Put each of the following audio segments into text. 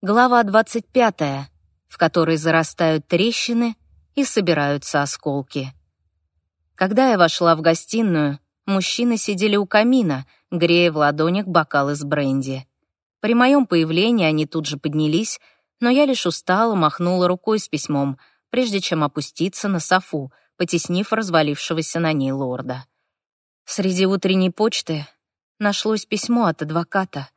Глава 25, в которой зарастают трещины и собираются осколки. Когда я вошла в гостиную, мужчины сидели у камина, грея в ладонях бокалы с бренди. При моем появлении они тут же поднялись, но я лишь устало махнула рукой с письмом, прежде чем опуститься на софу, потеснив развалившегося на ней лорда. Среди утренней почты нашлось письмо от адвоката,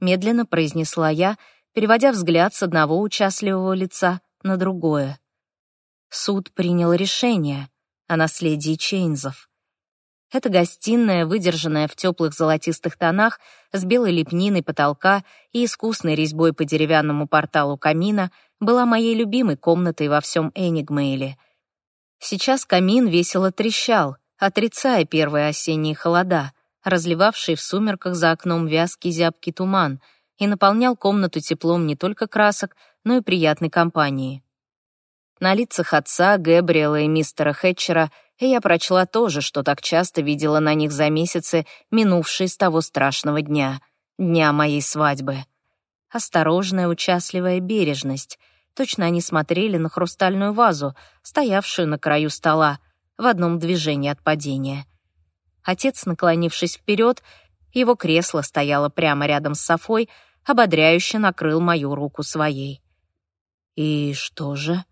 медленно произнесла я — переводя взгляд с одного участливого лица на другое. Суд принял решение о наследии Чейнзов. Эта гостиная, выдержанная в теплых золотистых тонах, с белой лепниной потолка и искусной резьбой по деревянному порталу камина, была моей любимой комнатой во всем Энигмейле. Сейчас камин весело трещал, отрицая первые осенние холода, разливавшие в сумерках за окном вязкий зябкий туман — и наполнял комнату теплом не только красок, но и приятной компании. На лицах отца, Гэбриэла и мистера Хэтчера я прочла то же, что так часто видела на них за месяцы, минувшие с того страшного дня, дня моей свадьбы. Осторожная, участливая бережность. Точно они смотрели на хрустальную вазу, стоявшую на краю стола, в одном движении от падения. Отец, наклонившись вперед, его кресло стояло прямо рядом с Софой, ободряюще накрыл мою руку своей. «И что же?»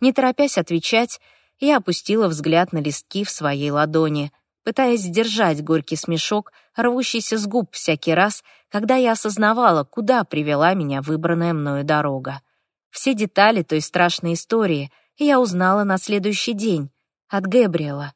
Не торопясь отвечать, я опустила взгляд на листки в своей ладони, пытаясь сдержать горький смешок, рвущийся с губ всякий раз, когда я осознавала, куда привела меня выбранная мною дорога. Все детали той страшной истории я узнала на следующий день от Гэбриэла.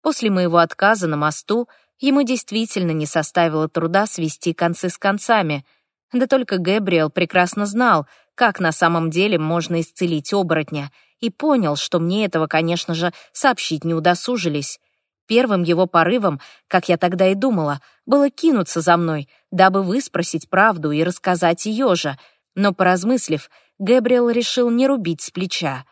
После моего отказа на мосту ему действительно не составило труда свести концы с концами — да только Гэбриэл прекрасно знал, как на самом деле можно исцелить оборотня, и понял, что мне этого, конечно же, сообщить не удосужились. Первым его порывом, как я тогда и думала, было кинуться за мной, дабы выспросить правду и рассказать ее же, но, поразмыслив, Гэбриэл решил не рубить с плеча.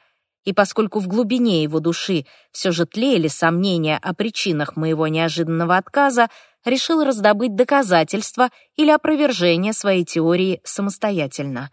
И поскольку в глубине его души все же тлеяли сомнения о причинах моего неожиданного отказа, решил раздобыть доказательства или опровержение своей теории самостоятельно.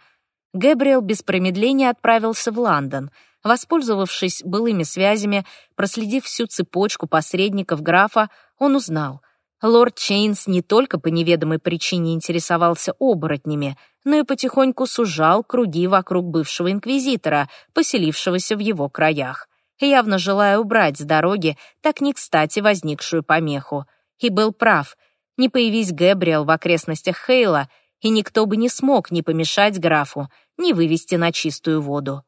Гэбриэл без промедления отправился в Лондон. Воспользовавшись былыми связями, проследив всю цепочку посредников графа, он узнал. Лорд Чейнс не только по неведомой причине интересовался оборотнями, но и потихоньку сужал круги вокруг бывшего инквизитора, поселившегося в его краях, явно желая убрать с дороги так не кстати возникшую помеху — и был прав. Не появись Гэбриэл в окрестностях Хейла, и никто бы не смог ни помешать графу, ни вывести на чистую воду.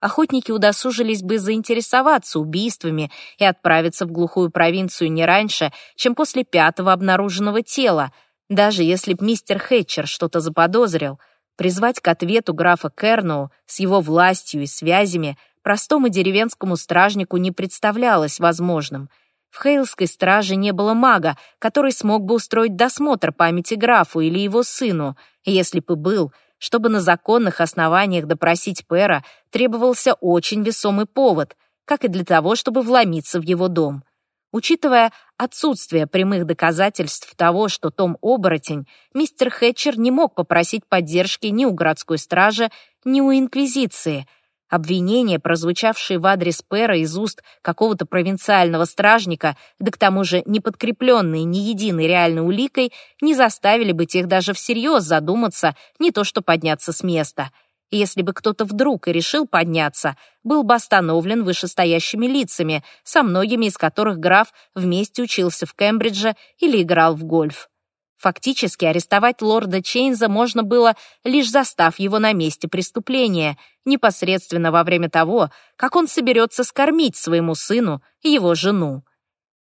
Охотники удосужились бы заинтересоваться убийствами и отправиться в глухую провинцию не раньше, чем после пятого обнаруженного тела, даже если б мистер Хэтчер что-то заподозрил. Призвать к ответу графа Керноу с его властью и связями простому деревенскому стражнику не представлялось возможным — в Хейлской страже не было мага, который смог бы устроить досмотр памяти графу или его сыну, если бы был, чтобы на законных основаниях допросить Пэра требовался очень весомый повод, как и для того, чтобы вломиться в его дом. Учитывая отсутствие прямых доказательств того, что Том оборотень, мистер Хэтчер не мог попросить поддержки ни у городской стражи, ни у Инквизиции — Обвинения, прозвучавшие в адрес Пэра из уст какого-то провинциального стражника, да к тому же не подкрепленные ни единой реальной уликой, не заставили бы тех даже всерьез задуматься, не то что подняться с места. если бы кто-то вдруг и решил подняться, был бы остановлен вышестоящими лицами, со многими из которых граф вместе учился в Кембридже или играл в гольф. Фактически арестовать лорда Чейнза можно было, лишь застав его на месте преступления, непосредственно во время того, как он соберется скормить своему сыну его жену.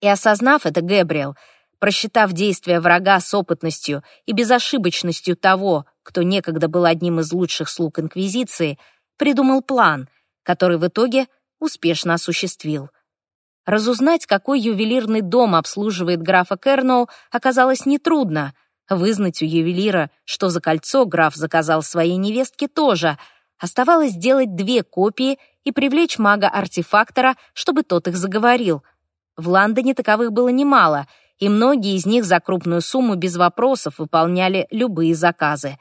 И осознав это, Гэбриэл, просчитав действия врага с опытностью и безошибочностью того, кто некогда был одним из лучших слуг Инквизиции, придумал план, который в итоге успешно осуществил — Разузнать, какой ювелирный дом обслуживает графа Керноу, оказалось нетрудно. Вызнать у ювелира, что за кольцо граф заказал своей невестке, тоже. Оставалось сделать две копии и привлечь мага-артефактора, чтобы тот их заговорил. В Лондоне таковых было немало, и многие из них за крупную сумму без вопросов выполняли любые заказы.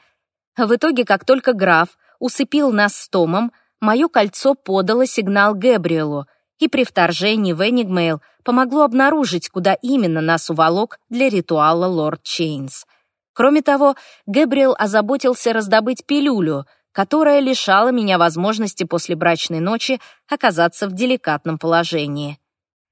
В итоге, как только граф усыпил нас с Томом, мое кольцо подало сигнал Гэбриэлу, и при вторжении в Энигмейл помогло обнаружить, куда именно нас уволок для ритуала лорд Чейнс. Кроме того, Гэбриэл озаботился раздобыть пилюлю, которая лишала меня возможности после брачной ночи оказаться в деликатном положении.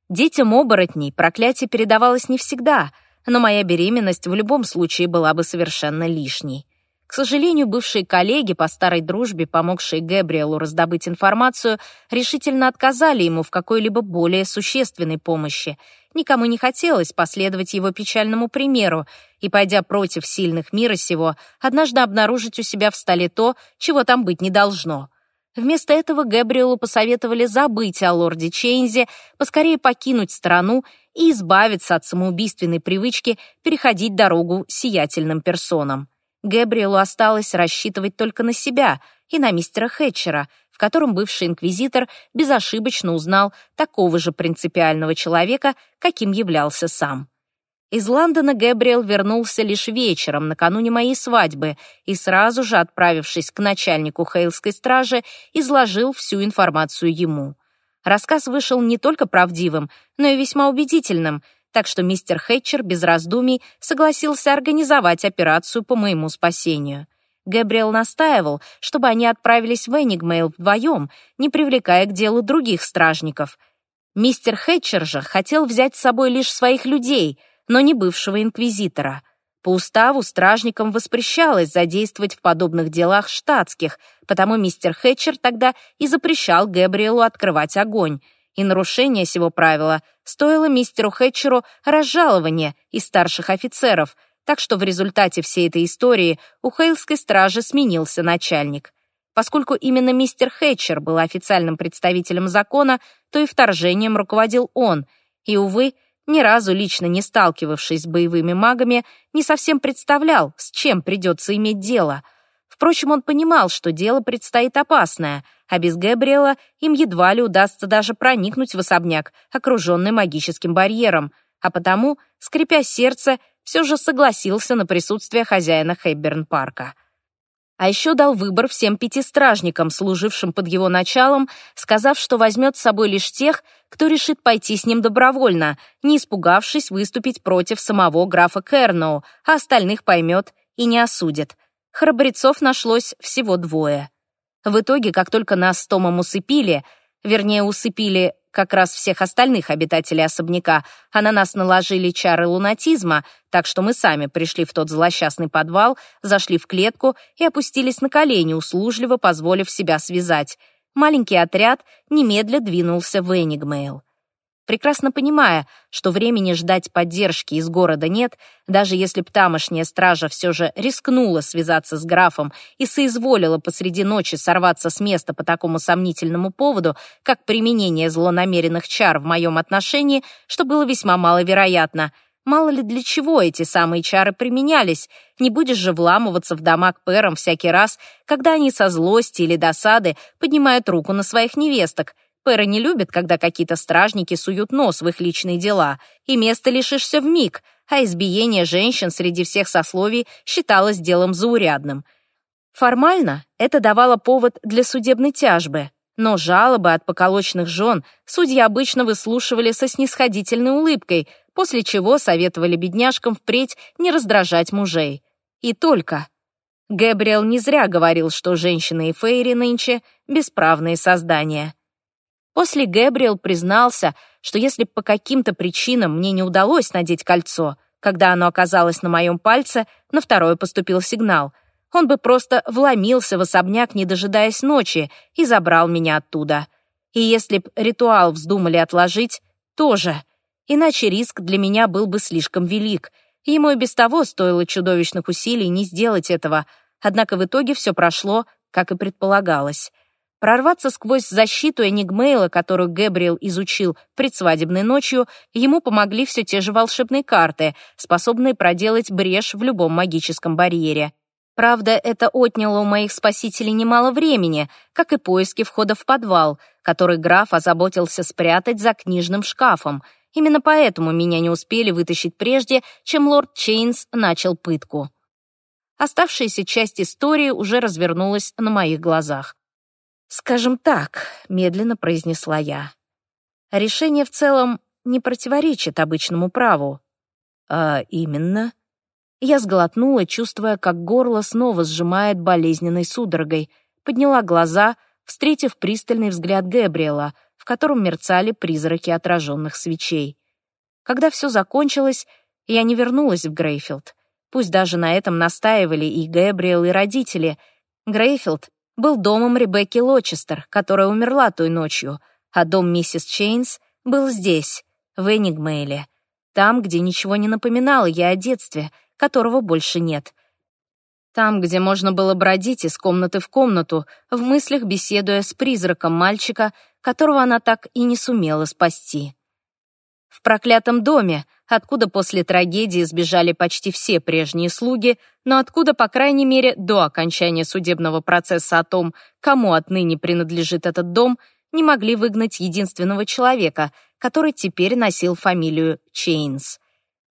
Детям оборотней проклятие передавалось не всегда, но моя беременность в любом случае была бы совершенно лишней. К сожалению, бывшие коллеги по старой дружбе, помогшие Гэбриэлу раздобыть информацию, решительно отказали ему в какой-либо более существенной помощи. Никому не хотелось последовать его печальному примеру и, пойдя против сильных мира сего, однажды обнаружить у себя в столе то, чего там быть не должно. Вместо этого Гэбриэлу посоветовали забыть о лорде Чейнзе, поскорее покинуть страну и избавиться от самоубийственной привычки переходить дорогу сиятельным персонам. Гэбриэлу осталось рассчитывать только на себя и на мистера Хэтчера, в котором бывший инквизитор безошибочно узнал такого же принципиального человека, каким являлся сам. Из Лондона Гэбриэл вернулся лишь вечером, накануне моей свадьбы, и сразу же, отправившись к начальнику Хейлской стражи, изложил всю информацию ему. Рассказ вышел не только правдивым, но и весьма убедительным — так что мистер Хэтчер без раздумий согласился организовать операцию по моему спасению. Гэбриэл настаивал, чтобы они отправились в Энигмейл вдвоем, не привлекая к делу других стражников. Мистер Хэтчер же хотел взять с собой лишь своих людей, но не бывшего инквизитора. По уставу стражникам воспрещалось задействовать в подобных делах штатских, потому мистер Хэтчер тогда и запрещал Гэбриэлу открывать огонь — и нарушение сего правила стоило мистеру Хэтчеру разжалования из старших офицеров, так что в результате всей этой истории у Хейлской стражи сменился начальник. Поскольку именно мистер Хэтчер был официальным представителем закона, то и вторжением руководил он, и, увы, ни разу лично не сталкивавшись с боевыми магами, не совсем представлял, с чем придется иметь дело — Впрочем, он понимал, что дело предстоит опасное, а без Гэбриэла им едва ли удастся даже проникнуть в особняк, окруженный магическим барьером, а потому, скрипя сердце, все же согласился на присутствие хозяина Хэбберн-парка. А еще дал выбор всем пяти стражникам, служившим под его началом, сказав, что возьмет с собой лишь тех, кто решит пойти с ним добровольно, не испугавшись выступить против самого графа Керноу, а остальных поймет и не осудит храбрецов нашлось всего двое. В итоге, как только нас с Томом усыпили, вернее, усыпили как раз всех остальных обитателей особняка, а на нас наложили чары лунатизма, так что мы сами пришли в тот злосчастный подвал, зашли в клетку и опустились на колени, услужливо позволив себя связать. Маленький отряд немедля двинулся в Энигмейл. Прекрасно понимая, что времени ждать поддержки из города нет, даже если б тамошняя стража все же рискнула связаться с графом и соизволила посреди ночи сорваться с места по такому сомнительному поводу, как применение злонамеренных чар в моем отношении, что было весьма маловероятно. Мало ли для чего эти самые чары применялись, не будешь же вламываться в дома к пэрам всякий раз, когда они со злости или досады поднимают руку на своих невесток — Пэры не любят, когда какие-то стражники суют нос в их личные дела, и места лишишься в миг, а избиение женщин среди всех сословий считалось делом заурядным. Формально это давало повод для судебной тяжбы, но жалобы от поколочных жен судьи обычно выслушивали со снисходительной улыбкой, после чего советовали бедняжкам впредь не раздражать мужей. И только. Гэбриэл не зря говорил, что женщины и фейри нынче — бесправные создания. После Гэбриэл признался, что если по каким-то причинам мне не удалось надеть кольцо, когда оно оказалось на моем пальце, на второе поступил сигнал. Он бы просто вломился в особняк, не дожидаясь ночи, и забрал меня оттуда. И если б ритуал вздумали отложить, тоже. Иначе риск для меня был бы слишком велик. Ему и без того стоило чудовищных усилий не сделать этого, однако в итоге все прошло, как и предполагалось. Прорваться сквозь защиту Энигмейла, которую Гэбриэл изучил предсвадебной ночью, ему помогли все те же волшебные карты, способные проделать брешь в любом магическом барьере. Правда, это отняло у моих спасителей немало времени, как и поиски входа в подвал, который граф озаботился спрятать за книжным шкафом. Именно поэтому меня не успели вытащить прежде, чем лорд Чейнс начал пытку. Оставшаяся часть истории уже развернулась на моих глазах. «Скажем так», — медленно произнесла я. «Решение в целом не противоречит обычному праву». «А именно?» Я сглотнула, чувствуя, как горло снова сжимает болезненной судорогой, подняла глаза, встретив пристальный взгляд Гэбриэла, в котором мерцали призраки отраженных свечей. Когда все закончилось, я не вернулась в Грейфилд. Пусть даже на этом настаивали и Гэбриэл, и родители. Грейфилд был домом Ребекки Лочестер, которая умерла той ночью, а дом миссис Чейнс был здесь, в Энигмейле, там, где ничего не напоминало я о детстве, которого больше нет. Там, где можно было бродить из комнаты в комнату, в мыслях беседуя с призраком мальчика, которого она так и не сумела спасти. В проклятом доме, откуда после трагедии сбежали почти все прежние слуги, но откуда, по крайней мере, до окончания судебного процесса о том, кому отныне принадлежит этот дом, не могли выгнать единственного человека, который теперь носил фамилию Чейнс.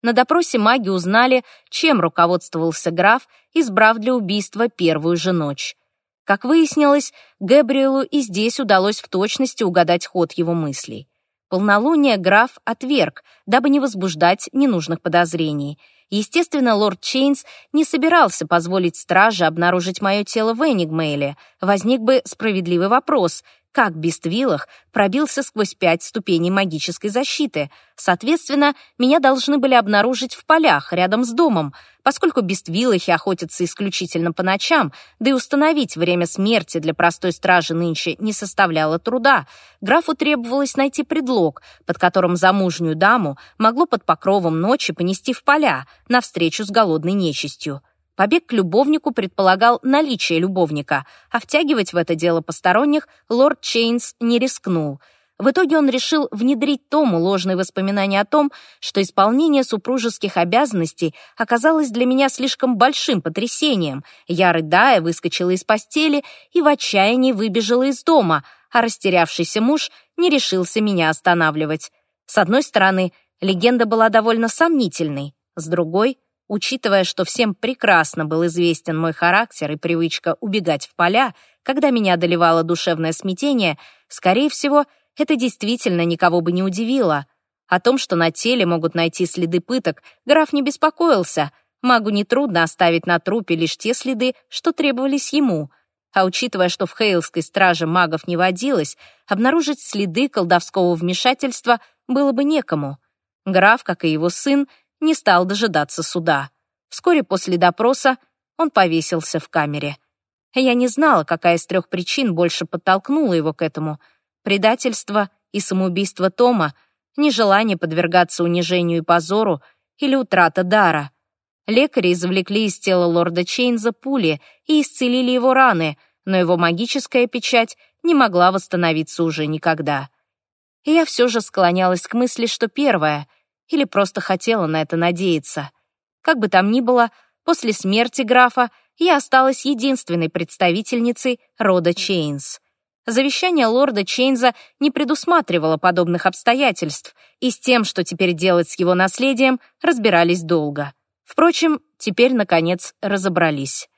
На допросе маги узнали, чем руководствовался граф, избрав для убийства первую же ночь. Как выяснилось, Гэбриэлу и здесь удалось в точности угадать ход его мыслей. Полнолуние граф отверг, дабы не возбуждать ненужных подозрений. Естественно, лорд Чейнс не собирался позволить страже обнаружить мое тело в Энигмейле. Возник бы справедливый вопрос, как Бествилах пробился сквозь пять ступеней магической защиты. Соответственно, меня должны были обнаружить в полях рядом с домом, поскольку Бествилахи охотятся исключительно по ночам, да и установить время смерти для простой стражи нынче не составляло труда. Графу требовалось найти предлог, под которым замужнюю даму могло под покровом ночи понести в поля навстречу с голодной нечистью. Побег к любовнику предполагал наличие любовника, а втягивать в это дело посторонних лорд Чейнс не рискнул. В итоге он решил внедрить Тому ложные воспоминания о том, что исполнение супружеских обязанностей оказалось для меня слишком большим потрясением. Я, рыдая, выскочила из постели и в отчаянии выбежала из дома, а растерявшийся муж не решился меня останавливать. С одной стороны, легенда была довольно сомнительной, с другой — Учитывая, что всем прекрасно был известен мой характер и привычка убегать в поля, когда меня одолевало душевное смятение, скорее всего, это действительно никого бы не удивило. О том, что на теле могут найти следы пыток, граф не беспокоился. Магу нетрудно оставить на трупе лишь те следы, что требовались ему. А учитывая, что в Хейлской страже магов не водилось, обнаружить следы колдовского вмешательства было бы некому. Граф, как и его сын, не стал дожидаться суда. Вскоре после допроса он повесился в камере. Я не знала, какая из трех причин больше подтолкнула его к этому. Предательство и самоубийство Тома, нежелание подвергаться унижению и позору или утрата дара. Лекари извлекли из тела лорда Чейнза пули и исцелили его раны, но его магическая печать не могла восстановиться уже никогда. И я все же склонялась к мысли, что первое — или просто хотела на это надеяться. Как бы там ни было, после смерти графа я осталась единственной представительницей рода Чейнс. Завещание лорда Чейнза не предусматривало подобных обстоятельств, и с тем, что теперь делать с его наследием, разбирались долго. Впрочем, теперь, наконец, разобрались.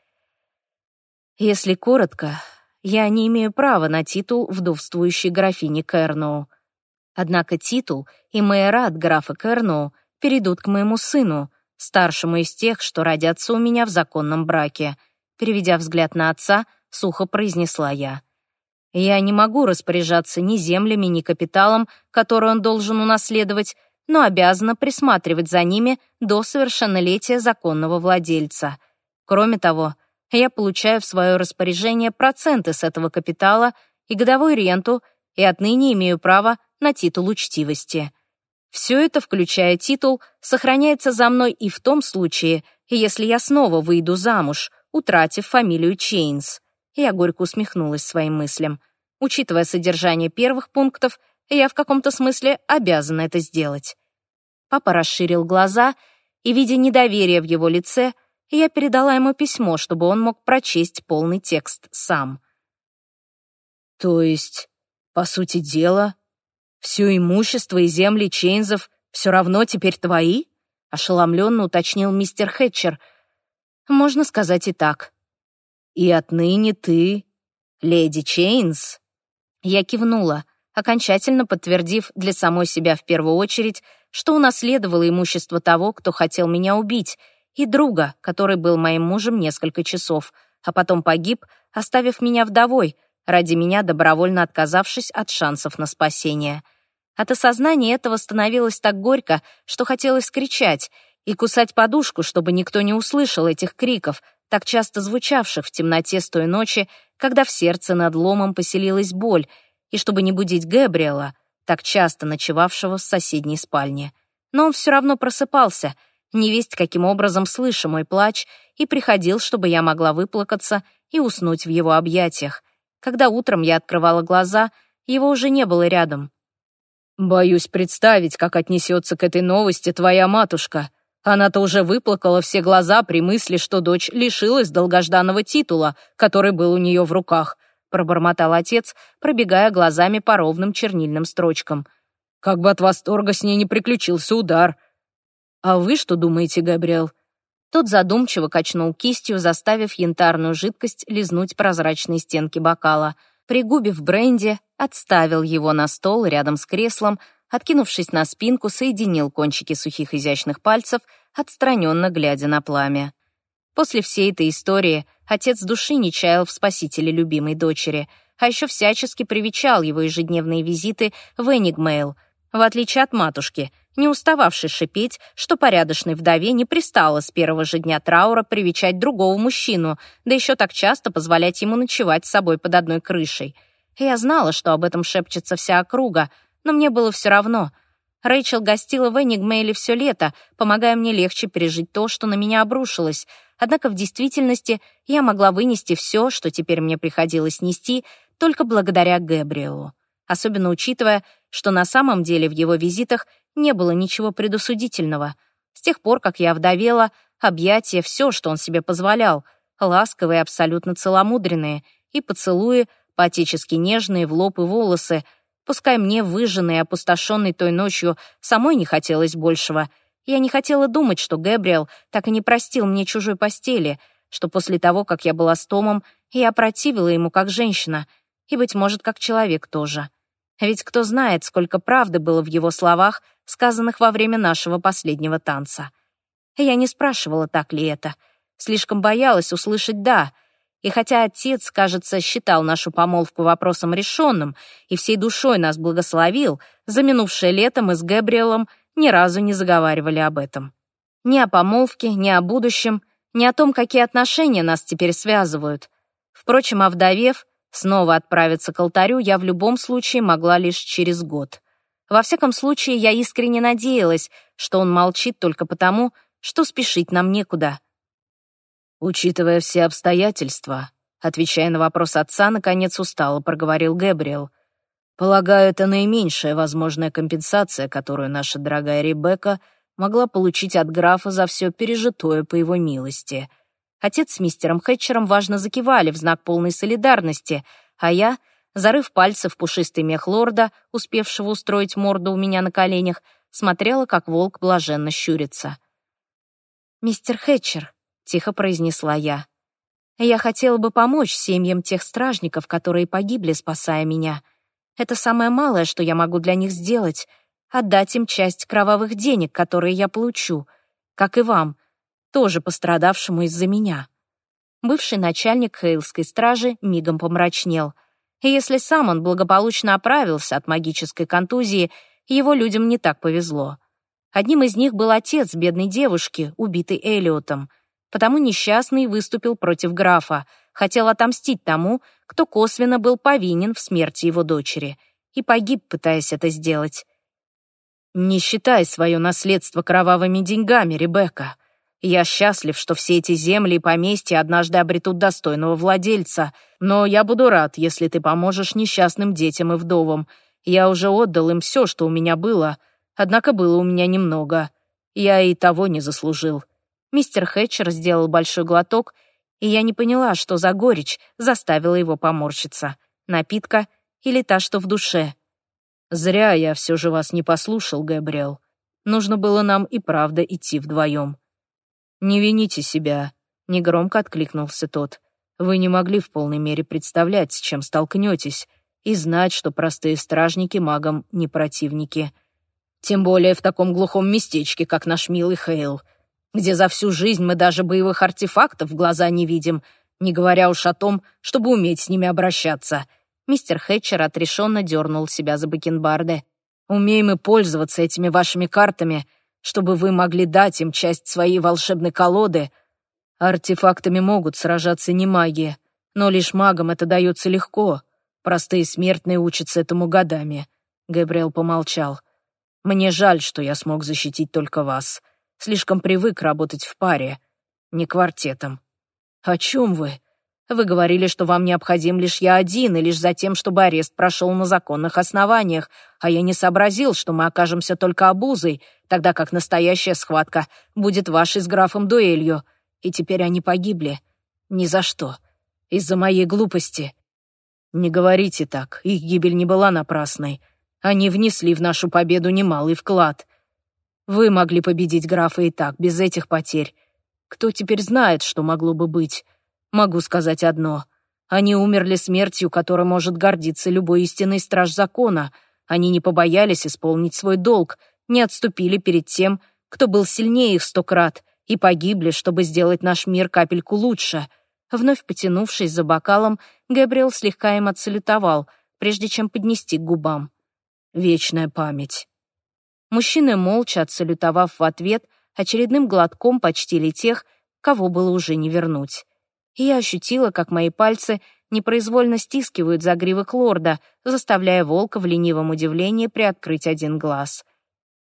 Если коротко, я не имею права на титул вдовствующей графини Кэрноу. Однако титул и майорат графа Керноу перейдут к моему сыну, старшему из тех, что родятся у меня в законном браке. Переведя взгляд на отца, сухо произнесла я. Я не могу распоряжаться ни землями, ни капиталом, который он должен унаследовать, но обязана присматривать за ними до совершеннолетия законного владельца. Кроме того, я получаю в свое распоряжение проценты с этого капитала и годовую ренту, и отныне имею право на титул учтивости. Все это, включая титул, сохраняется за мной и в том случае, если я снова выйду замуж, утратив фамилию Чейнс. Я горько усмехнулась своим мыслям. Учитывая содержание первых пунктов, я в каком-то смысле обязана это сделать. Папа расширил глаза, и, видя недоверие в его лице, я передала ему письмо, чтобы он мог прочесть полный текст сам. «То есть, по сути дела, «Все имущество и земли Чейнзов все равно теперь твои?» — ошеломленно уточнил мистер Хэтчер. Можно сказать и так. И отныне ты леди Чейнс? Я кивнула, окончательно подтвердив для самой себя в первую очередь, что унаследовала имущество того, кто хотел меня убить, и друга, который был моим мужем несколько часов, а потом погиб, оставив меня вдовой, ради меня добровольно отказавшись от шансов на спасение. От осознания этого становилось так горько, что хотелось кричать и кусать подушку, чтобы никто не услышал этих криков, так часто звучавших в темноте с той ночи, когда в сердце над ломом поселилась боль, и чтобы не будить Гэбриэла, так часто ночевавшего в соседней спальне. Но он все равно просыпался, невесть каким образом слыша мой плач, и приходил, чтобы я могла выплакаться и уснуть в его объятиях. Когда утром я открывала глаза, его уже не было рядом. «Боюсь представить, как отнесется к этой новости твоя матушка. Она-то уже выплакала все глаза при мысли, что дочь лишилась долгожданного титула, который был у нее в руках», пробормотал отец, пробегая глазами по ровным чернильным строчкам. «Как бы от восторга с ней не приключился удар». «А вы что думаете, Габриэл?» Тот задумчиво качнул кистью, заставив янтарную жидкость лизнуть прозрачные стенки бокала — пригубив бренди, отставил его на стол рядом с креслом, откинувшись на спинку, соединил кончики сухих изящных пальцев, отстраненно глядя на пламя. После всей этой истории отец души не чаял в спасителе любимой дочери, а еще всячески привечал его ежедневные визиты в Энигмейл, в отличие от матушки — не устававший шипеть, что порядочной вдове не пристало с первого же дня траура привечать другого мужчину, да еще так часто позволять ему ночевать с собой под одной крышей. Я знала, что об этом шепчется вся округа, но мне было все равно. Рэйчел гостила в Энигмейле все лето, помогая мне легче пережить то, что на меня обрушилось. Однако в действительности я могла вынести все, что теперь мне приходилось нести, только благодаря Гэбриэлу. Особенно учитывая, что на самом деле в его визитах не было ничего предусудительного. С тех пор, как я вдовела, объятия — все, что он себе позволял, ласковые, абсолютно целомудренные, и поцелуи, поотечески нежные, в лоб и волосы. Пускай мне, выжженной и опустошенной той ночью, самой не хотелось большего. Я не хотела думать, что Гэбриэл так и не простил мне чужой постели, что после того, как я была с Томом, я противила ему как женщина, и, быть может, как человек тоже. Ведь кто знает, сколько правды было в его словах, сказанных во время нашего последнего танца. Я не спрашивала, так ли это. Слишком боялась услышать «да». И хотя отец, кажется, считал нашу помолвку вопросом решенным и всей душой нас благословил, за минувшее лето мы с Гэбриэлом ни разу не заговаривали об этом. Ни о помолвке, ни о будущем, ни о том, какие отношения нас теперь связывают. Впрочем, овдовев, снова отправиться к алтарю я в любом случае могла лишь через год. Во всяком случае, я искренне надеялась, что он молчит только потому, что спешить нам некуда. «Учитывая все обстоятельства», отвечая на вопрос отца, наконец устало проговорил Гэбриэл. «Полагаю, это наименьшая возможная компенсация, которую наша дорогая Ребекка могла получить от графа за все пережитое по его милости». Отец с мистером Хэтчером важно закивали в знак полной солидарности, а я — зарыв пальцы в пушистый мех лорда, успевшего устроить морду у меня на коленях, смотрела, как волк блаженно щурится. «Мистер Хэтчер», — тихо произнесла я, — «я хотела бы помочь семьям тех стражников, которые погибли, спасая меня. Это самое малое, что я могу для них сделать — отдать им часть кровавых денег, которые я получу, как и вам, тоже пострадавшему из-за меня». Бывший начальник Хейлской стражи мигом помрачнел — и если сам он благополучно оправился от магической контузии, его людям не так повезло. Одним из них был отец бедной девушки, убитой Элиотом. Потому несчастный выступил против графа, хотел отомстить тому, кто косвенно был повинен в смерти его дочери, и погиб, пытаясь это сделать. «Не считай свое наследство кровавыми деньгами, Ребекка. Я счастлив, что все эти земли и поместья однажды обретут достойного владельца, но я буду рад, если ты поможешь несчастным детям и вдовам. Я уже отдал им все, что у меня было, однако было у меня немного. Я и того не заслужил». Мистер Хэтчер сделал большой глоток, и я не поняла, что за горечь заставила его поморщиться. Напитка или та, что в душе. «Зря я все же вас не послушал, Габриэл. Нужно было нам и правда идти вдвоем». Не вините себя. — негромко откликнулся тот. «Вы не могли в полной мере представлять, с чем столкнетесь, и знать, что простые стражники магам не противники. Тем более в таком глухом местечке, как наш милый Хейл, где за всю жизнь мы даже боевых артефактов в глаза не видим, не говоря уж о том, чтобы уметь с ними обращаться». Мистер Хэтчер отрешенно дернул себя за бакенбарды. «Умеем и пользоваться этими вашими картами, чтобы вы могли дать им часть своей волшебной колоды. Артефактами могут сражаться не маги, но лишь магам это дается легко. Простые смертные учатся этому годами». Габриэл помолчал. «Мне жаль, что я смог защитить только вас. Слишком привык работать в паре, не квартетом». «О чем вы?» Вы говорили, что вам необходим лишь я один, и лишь за тем, чтобы арест прошел на законных основаниях, а я не сообразил, что мы окажемся только обузой, тогда как настоящая схватка будет вашей с графом дуэлью. И теперь они погибли. Ни за что. Из-за моей глупости. Не говорите так, их гибель не была напрасной. Они внесли в нашу победу немалый вклад. Вы могли победить графа и так, без этих потерь. Кто теперь знает, что могло бы быть? Могу сказать одно. Они умерли смертью, которой может гордиться любой истинный страж закона. Они не побоялись исполнить свой долг, не отступили перед тем, кто был сильнее их сто крат, и погибли, чтобы сделать наш мир капельку лучше. Вновь потянувшись за бокалом, Габриэл слегка им отсалютовал, прежде чем поднести к губам. Вечная память. Мужчины, молча отсалютовав в ответ, очередным глотком почтили тех, кого было уже не вернуть и я ощутила, как мои пальцы непроизвольно стискивают загривок лорда, заставляя волка в ленивом удивлении приоткрыть один глаз.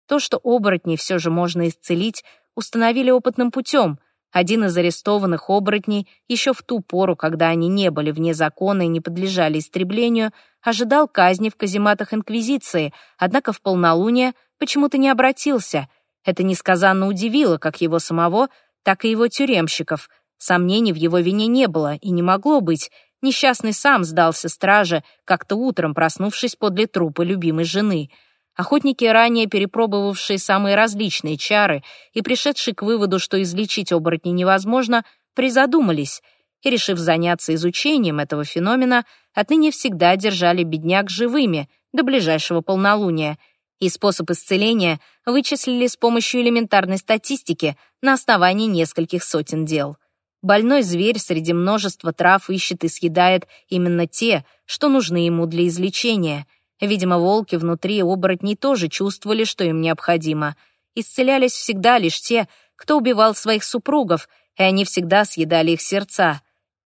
То, что оборотней все же можно исцелить, установили опытным путем. Один из арестованных оборотней еще в ту пору, когда они не были вне закона и не подлежали истреблению, ожидал казни в казематах Инквизиции, однако в полнолуние почему-то не обратился. Это несказанно удивило как его самого, так и его тюремщиков — Сомнений в его вине не было и не могло быть. Несчастный сам сдался страже, как-то утром проснувшись подле трупа любимой жены. Охотники, ранее перепробовавшие самые различные чары и пришедшие к выводу, что излечить оборотни невозможно, призадумались и, решив заняться изучением этого феномена, отныне всегда держали бедняк живыми до ближайшего полнолуния и способ исцеления вычислили с помощью элементарной статистики на основании нескольких сотен дел. Больной зверь среди множества трав ищет и съедает именно те, что нужны ему для излечения. Видимо, волки внутри оборотней тоже чувствовали, что им необходимо. Исцелялись всегда лишь те, кто убивал своих супругов, и они всегда съедали их сердца.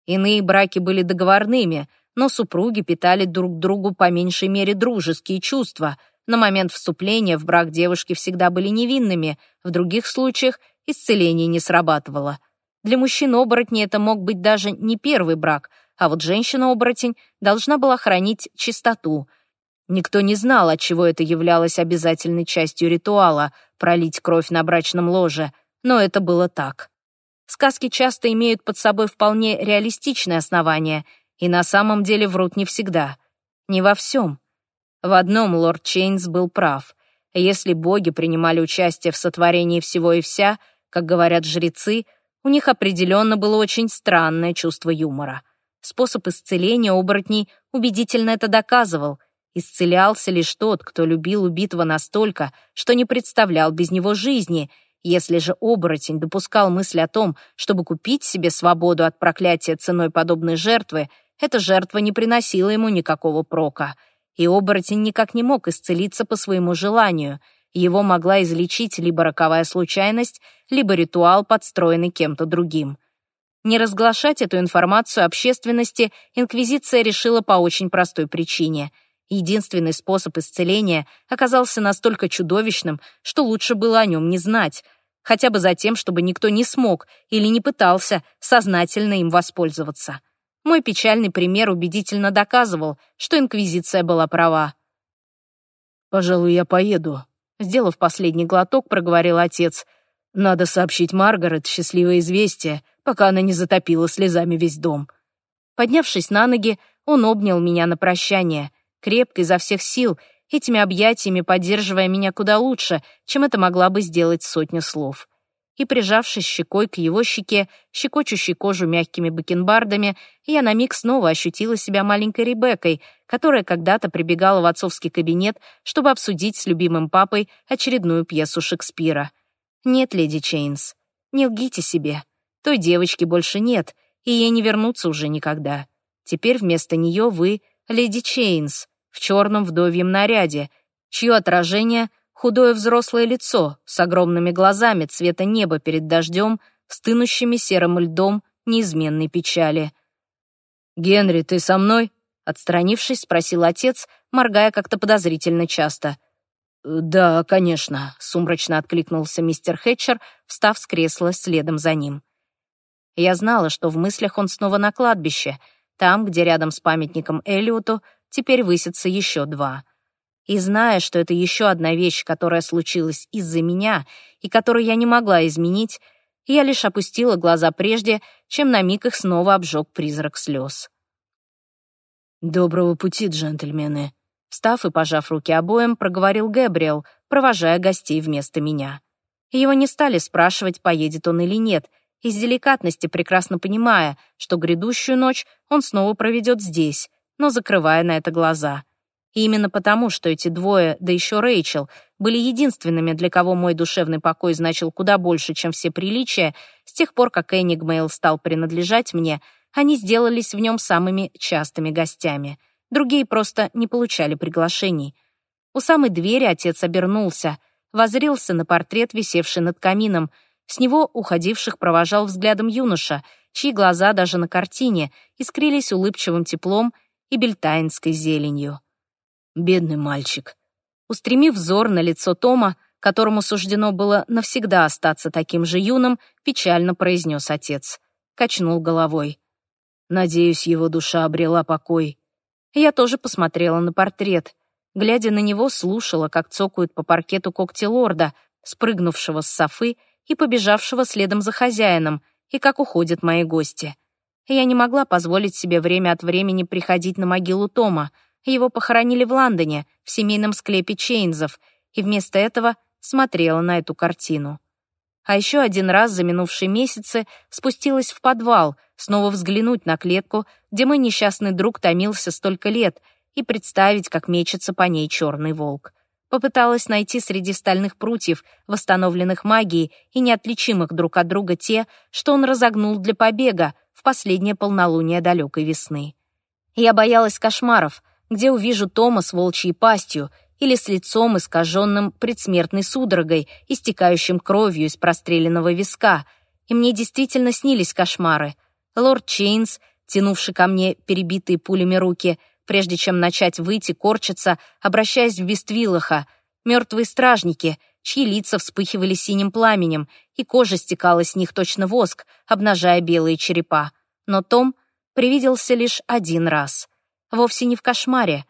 Иные браки были договорными, но супруги питали друг другу по меньшей мере дружеские чувства. На момент вступления в брак девушки всегда были невинными, в других случаях исцеление не срабатывало. Для мужчин-оборотней это мог быть даже не первый брак, а вот женщина-оборотень должна была хранить чистоту. Никто не знал, от чего это являлось обязательной частью ритуала — пролить кровь на брачном ложе, но это было так. Сказки часто имеют под собой вполне реалистичное основание, и на самом деле врут не всегда. Не во всем. В одном лорд Чейнс был прав. Если боги принимали участие в сотворении всего и вся, как говорят жрецы — у них определенно было очень странное чувство юмора. Способ исцеления оборотней убедительно это доказывал. Исцелялся лишь тот, кто любил убитого настолько, что не представлял без него жизни. Если же оборотень допускал мысль о том, чтобы купить себе свободу от проклятия ценой подобной жертвы, эта жертва не приносила ему никакого прока. И оборотень никак не мог исцелиться по своему желанию — его могла излечить либо роковая случайность, либо ритуал, подстроенный кем-то другим. Не разглашать эту информацию общественности Инквизиция решила по очень простой причине. Единственный способ исцеления оказался настолько чудовищным, что лучше было о нем не знать, хотя бы за тем, чтобы никто не смог или не пытался сознательно им воспользоваться. Мой печальный пример убедительно доказывал, что Инквизиция была права. «Пожалуй, я поеду», Сделав последний глоток, проговорил отец. «Надо сообщить Маргарет счастливое известие, пока она не затопила слезами весь дом». Поднявшись на ноги, он обнял меня на прощание, крепко изо всех сил, этими объятиями поддерживая меня куда лучше, чем это могла бы сделать сотня слов. И, прижавшись щекой к его щеке, щекочущей кожу мягкими бакенбардами, я на миг снова ощутила себя маленькой Ребеккой, которая когда-то прибегала в отцовский кабинет, чтобы обсудить с любимым папой очередную пьесу Шекспира. Нет, леди Чейнс, не лгите себе. Той девочки больше нет, и ей не вернуться уже никогда. Теперь вместо нее вы — леди Чейнс, в черном вдовьем наряде, чье отражение — худое взрослое лицо с огромными глазами цвета неба перед дождем, стынущими серым льдом неизменной печали. «Генри, ты со мной?» Отстранившись, спросил отец, моргая как-то подозрительно часто. «Да, конечно», — сумрачно откликнулся мистер Хэтчер, встав с кресла следом за ним. Я знала, что в мыслях он снова на кладбище, там, где рядом с памятником Элиоту теперь высятся еще два. И зная, что это еще одна вещь, которая случилась из-за меня и которую я не могла изменить, я лишь опустила глаза прежде, чем на миг их снова обжег призрак слез. «Доброго пути, джентльмены», — встав и пожав руки обоим, проговорил Гэбриэл, провожая гостей вместо меня. Его не стали спрашивать, поедет он или нет, из деликатности прекрасно понимая, что грядущую ночь он снова проведет здесь, но закрывая на это глаза — и именно потому, что эти двое, да еще Рэйчел, были единственными, для кого мой душевный покой значил куда больше, чем все приличия, с тех пор, как Энигмейл стал принадлежать мне, они сделались в нем самыми частыми гостями. Другие просто не получали приглашений. У самой двери отец обернулся, возрился на портрет, висевший над камином. С него уходивших провожал взглядом юноша, чьи глаза даже на картине искрились улыбчивым теплом и бельтайнской зеленью. Бедный мальчик. Устремив взор на лицо Тома, которому суждено было навсегда остаться таким же юным, печально произнес отец. Качнул головой. Надеюсь, его душа обрела покой. Я тоже посмотрела на портрет. Глядя на него, слушала, как цокают по паркету когти лорда, спрыгнувшего с софы и побежавшего следом за хозяином, и как уходят мои гости. Я не могла позволить себе время от времени приходить на могилу Тома — его похоронили в Лондоне, в семейном склепе Чейнзов, и вместо этого смотрела на эту картину. А еще один раз за минувшие месяцы спустилась в подвал, снова взглянуть на клетку, где мой несчастный друг томился столько лет, и представить, как мечется по ней черный волк. Попыталась найти среди стальных прутьев, восстановленных магией и неотличимых друг от друга те, что он разогнул для побега в последнее полнолуние далекой весны. Я боялась кошмаров, где увижу Тома с волчьей пастью или с лицом искаженным предсмертной судорогой, истекающим кровью из простреленного виска. И мне действительно снились кошмары. Лорд Чейнс, тянувший ко мне перебитые пулями руки, прежде чем начать выйти, корчиться, обращаясь в Бествилаха, мертвые стражники, чьи лица вспыхивали синим пламенем, и кожа стекала с них точно воск, обнажая белые черепа. Но Том привиделся лишь один раз. Вовсе не в кошмаре.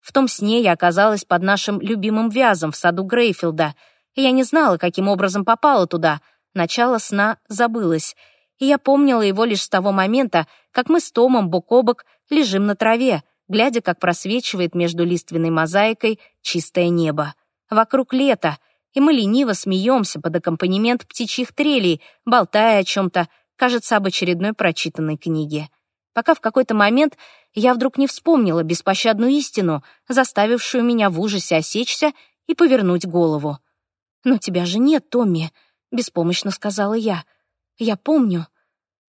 В том сне я оказалась под нашим любимым вязом в саду Грейфилда, и я не знала, каким образом попала туда. Начало сна забылось, и я помнила его лишь с того момента, как мы с Томом бок о бок лежим на траве, глядя, как просвечивает между лиственной мозаикой чистое небо. Вокруг лето, и мы лениво смеемся под аккомпанемент птичьих трелей, болтая о чем-то, кажется, об очередной прочитанной книге пока в какой-то момент я вдруг не вспомнила беспощадную истину, заставившую меня в ужасе осечься и повернуть голову. «Но тебя же нет, Томми», — беспомощно сказала я. «Я помню.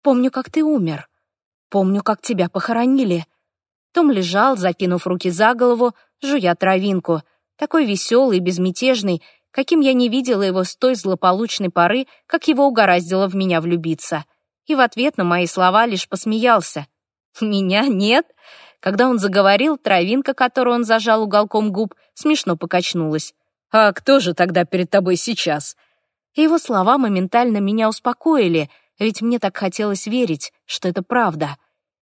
Помню, как ты умер. Помню, как тебя похоронили». Том лежал, закинув руки за голову, жуя травинку, такой веселый и безмятежный, каким я не видела его с той злополучной поры, как его угораздило в меня влюбиться и в ответ на мои слова лишь посмеялся. «Меня нет?» Когда он заговорил, травинка, которую он зажал уголком губ, смешно покачнулась. «А кто же тогда перед тобой сейчас?» Его слова моментально меня успокоили, ведь мне так хотелось верить, что это правда.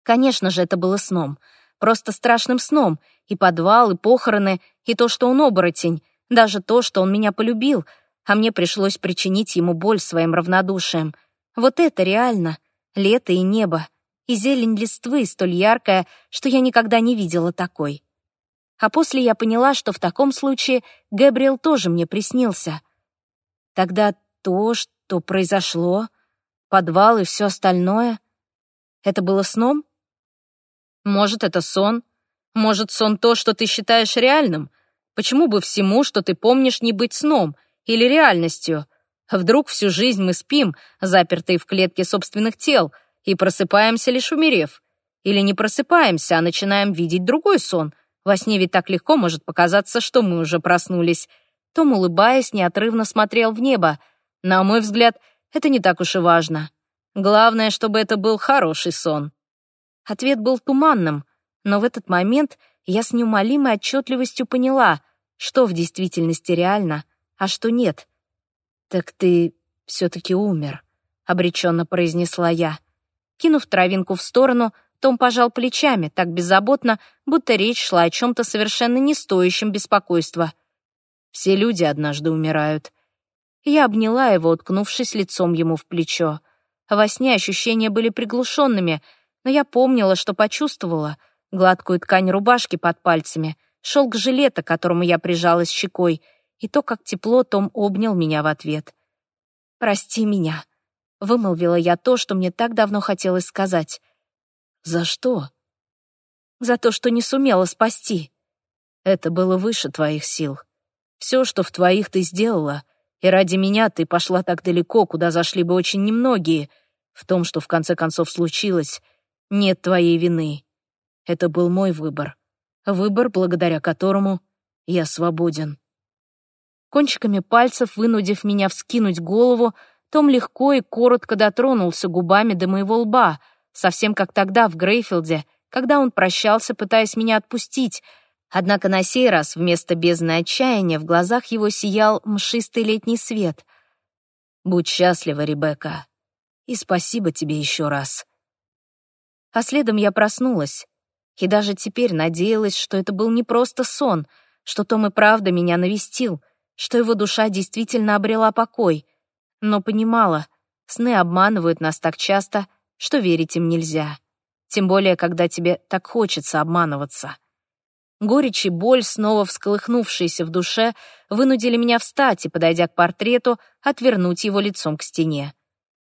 Конечно же, это было сном. Просто страшным сном. И подвал, и похороны, и то, что он оборотень. Даже то, что он меня полюбил, а мне пришлось причинить ему боль своим равнодушием — вот это реально. Лето и небо. И зелень листвы столь яркая, что я никогда не видела такой. А после я поняла, что в таком случае Гэбриэл тоже мне приснился. Тогда то, что произошло? Подвал и все остальное? Это было сном? Может, это сон. Может, сон то, что ты считаешь реальным. Почему бы всему, что ты помнишь, не быть сном или реальностью? Вдруг всю жизнь мы спим, запертые в клетке собственных тел, и просыпаемся, лишь умерев. Или не просыпаемся, а начинаем видеть другой сон. Во сне ведь так легко может показаться, что мы уже проснулись. Том, улыбаясь, неотрывно смотрел в небо. На мой взгляд, это не так уж и важно. Главное, чтобы это был хороший сон. Ответ был туманным, но в этот момент я с неумолимой отчетливостью поняла, что в действительности реально, а что нет. «Так ты все-таки умер», — обреченно произнесла я. Кинув травинку в сторону, том пожал плечами, так беззаботно, будто речь шла о чем-то совершенно не стоящем беспокойства. «Все люди однажды умирают». Я обняла его, уткнувшись лицом ему в плечо. Во сне ощущения были приглушенными, но я помнила, что почувствовала гладкую ткань рубашки под пальцами, шелк жилета, которому я прижалась щекой, и то, как тепло Том обнял меня в ответ. «Прости меня», — вымолвила я то, что мне так давно хотелось сказать. «За что?» «За то, что не сумела спасти». «Это было выше твоих сил. Все, что в твоих ты сделала, и ради меня ты пошла так далеко, куда зашли бы очень немногие. В том, что в конце концов случилось, нет твоей вины. Это был мой выбор. Выбор, благодаря которому я свободен. Кончиками пальцев, вынудив меня вскинуть голову, том легко и коротко дотронулся губами до моего лба, совсем как тогда в Грейфилде, когда он прощался, пытаясь меня отпустить — Однако на сей раз вместо бездны отчаяния в глазах его сиял мшистый летний свет. «Будь счастлива, Ребекка, и спасибо тебе еще раз». А следом я проснулась, и даже теперь надеялась, что это был не просто сон, что Том и правда меня навестил, что его душа действительно обрела покой, но понимала, сны обманывают нас так часто, что верить им нельзя, тем более, когда тебе так хочется обманываться. Горечь и боль, снова всколыхнувшиеся в душе, вынудили меня встать и, подойдя к портрету, отвернуть его лицом к стене.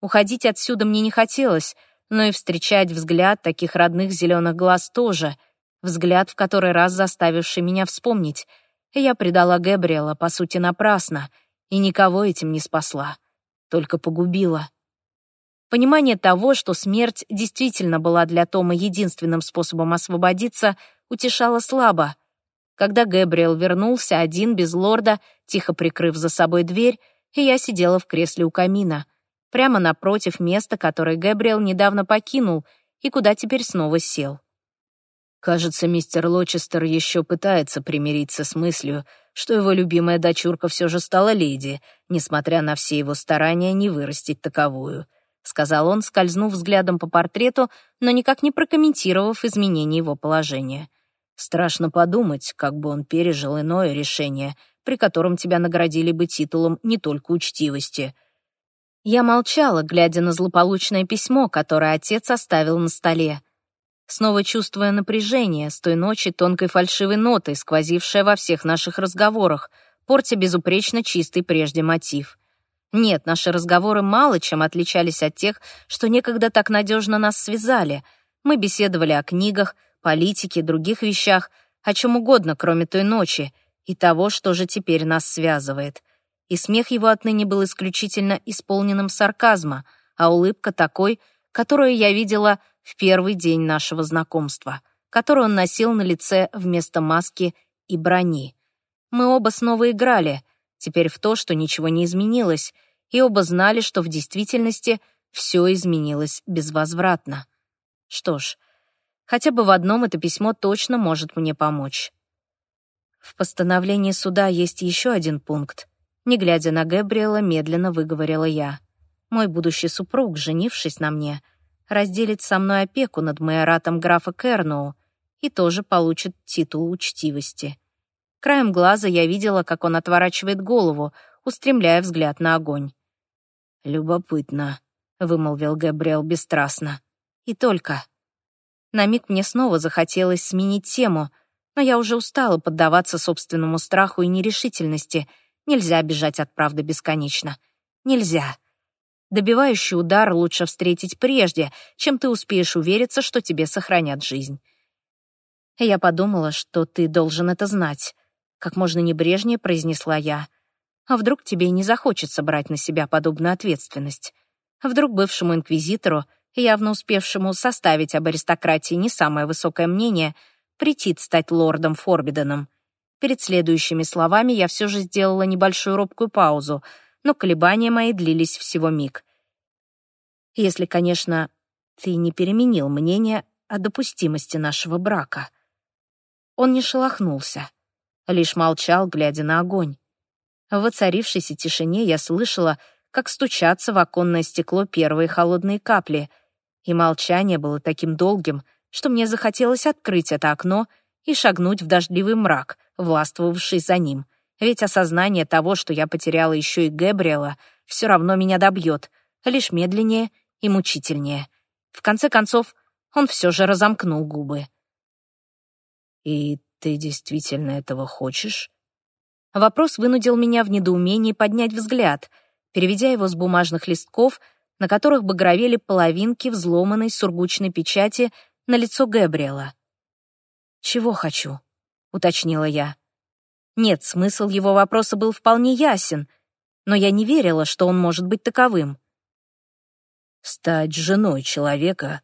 Уходить отсюда мне не хотелось, но и встречать взгляд таких родных зеленых глаз тоже, взгляд, в который раз заставивший меня вспомнить. Я предала Гэбриэла, по сути, напрасно, и никого этим не спасла, только погубила. Понимание того, что смерть действительно была для Тома единственным способом освободиться, утешало слабо. Когда Гэбриэл вернулся один, без лорда, тихо прикрыв за собой дверь, я сидела в кресле у камина, прямо напротив места, которое Гэбриэл недавно покинул и куда теперь снова сел. Кажется, мистер Лочестер еще пытается примириться с мыслью, что его любимая дочурка все же стала леди, несмотря на все его старания не вырастить таковую —— сказал он, скользнув взглядом по портрету, но никак не прокомментировав изменение его положения. «Страшно подумать, как бы он пережил иное решение, при котором тебя наградили бы титулом не только учтивости». Я молчала, глядя на злополучное письмо, которое отец оставил на столе. Снова чувствуя напряжение с той ночи тонкой фальшивой нотой, сквозившая во всех наших разговорах, портя безупречно чистый прежде мотив — нет, наши разговоры мало чем отличались от тех, что некогда так надежно нас связали. Мы беседовали о книгах, политике, других вещах, о чем угодно, кроме той ночи, и того, что же теперь нас связывает. И смех его отныне был исключительно исполненным сарказма, а улыбка такой, которую я видела в первый день нашего знакомства, которую он носил на лице вместо маски и брони. Мы оба снова играли — теперь в то, что ничего не изменилось, и оба знали, что в действительности все изменилось безвозвратно. Что ж, хотя бы в одном это письмо точно может мне помочь. В постановлении суда есть еще один пункт. Не глядя на Гэбриэла, медленно выговорила я. Мой будущий супруг, женившись на мне, разделит со мной опеку над майоратом графа Керноу и тоже получит титул учтивости. Краем глаза я видела, как он отворачивает голову, устремляя взгляд на огонь. «Любопытно», — вымолвил Габриэл бесстрастно. «И только». На миг мне снова захотелось сменить тему, но я уже устала поддаваться собственному страху и нерешительности. Нельзя бежать от правды бесконечно. Нельзя. Добивающий удар лучше встретить прежде, чем ты успеешь увериться, что тебе сохранят жизнь. Я подумала, что ты должен это знать. Как можно небрежнее произнесла я. А вдруг тебе не захочется брать на себя подобную ответственность? Вдруг бывшему инквизитору, явно успевшему составить об аристократии не самое высокое мнение, претит стать лордом Форбиденом. Перед следующими словами я все же сделала небольшую робкую паузу, но колебания мои длились всего миг. Если, конечно, ты не переменил мнение о допустимости нашего брака. Он не шелохнулся, лишь молчал, глядя на огонь. В воцарившейся тишине я слышала, как стучатся в оконное стекло первые холодные капли, и молчание было таким долгим, что мне захотелось открыть это окно и шагнуть в дождливый мрак, властвовавший за ним. Ведь осознание того, что я потеряла еще и Гэбриэла, все равно меня добьет, лишь медленнее и мучительнее. В конце концов, он все же разомкнул губы. «И ты действительно этого хочешь?» Вопрос вынудил меня в недоумении поднять взгляд, переведя его с бумажных листков, на которых багровели половинки взломанной сургучной печати на лицо Гэбриэла. «Чего хочу?» — уточнила я. Нет, смысл его вопроса был вполне ясен, но я не верила, что он может быть таковым. «Стать женой человека,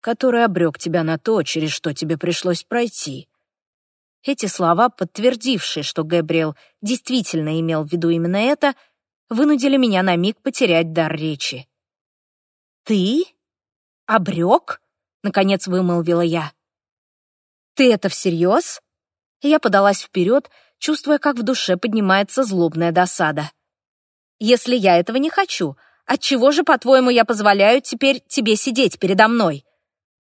который обрек тебя на то, через что тебе пришлось пройти», эти слова, подтвердившие, что Габриэл действительно имел в виду именно это, вынудили меня на миг потерять дар речи. «Ты? Обрек?» — наконец вымолвила я. «Ты это всерьез?» Я подалась вперед, чувствуя, как в душе поднимается злобная досада. «Если я этого не хочу, отчего же, по-твоему, я позволяю теперь тебе сидеть передо мной?»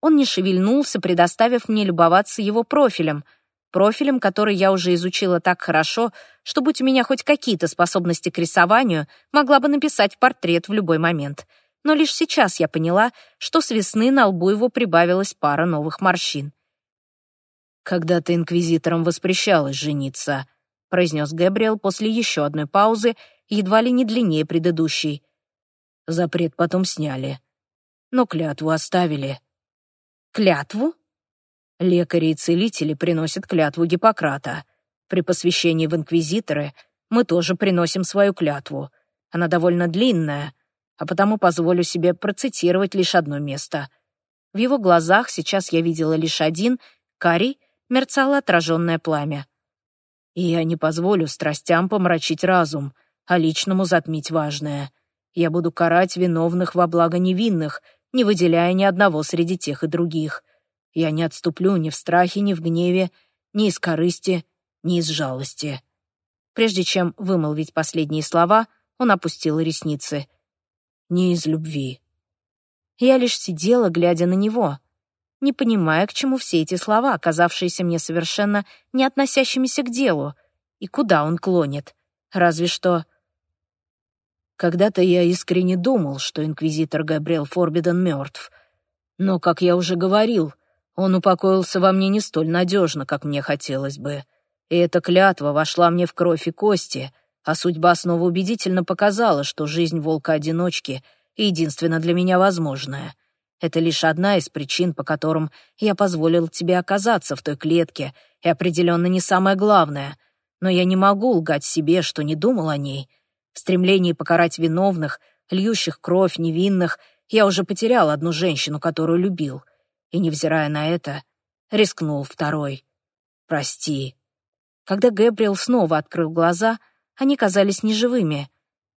Он не шевельнулся, предоставив мне любоваться его профилем — профилем, который я уже изучила так хорошо, что, будь у меня хоть какие-то способности к рисованию, могла бы написать портрет в любой момент. Но лишь сейчас я поняла, что с весны на лбу его прибавилась пара новых морщин. «Когда ты инквизитором воспрещалась жениться», — произнес Гэбриэл после еще одной паузы, едва ли не длиннее предыдущей. Запрет потом сняли. Но клятву оставили. «Клятву?» Лекари и целители приносят клятву Гиппократа. При посвящении в инквизиторы мы тоже приносим свою клятву. Она довольно длинная, а потому позволю себе процитировать лишь одно место. В его глазах сейчас я видела лишь один, карий, мерцало отраженное пламя. И я не позволю страстям помрачить разум, а личному затмить важное. Я буду карать виновных во благо невинных, не выделяя ни одного среди тех и других. Я не отступлю ни в страхе, ни в гневе, ни из корысти, ни из жалости». Прежде чем вымолвить последние слова, он опустил ресницы. «Не из любви». Я лишь сидела, глядя на него, не понимая, к чему все эти слова, оказавшиеся мне совершенно не относящимися к делу, и куда он клонит. Разве что... Когда-то я искренне думал, что инквизитор Габриэл Форбиден мертв. Но, как я уже говорил, он упокоился во мне не столь надежно, как мне хотелось бы. И эта клятва вошла мне в кровь и кости, а судьба снова убедительно показала, что жизнь волка-одиночки единственно для меня возможная. Это лишь одна из причин, по которым я позволил тебе оказаться в той клетке, и определенно не самое главное. Но я не могу лгать себе, что не думал о ней. В стремлении покарать виновных, льющих кровь невинных, я уже потерял одну женщину, которую любил — и, невзирая на это, рискнул второй. «Прости». Когда Гэбриэл снова открыл глаза, они казались неживыми.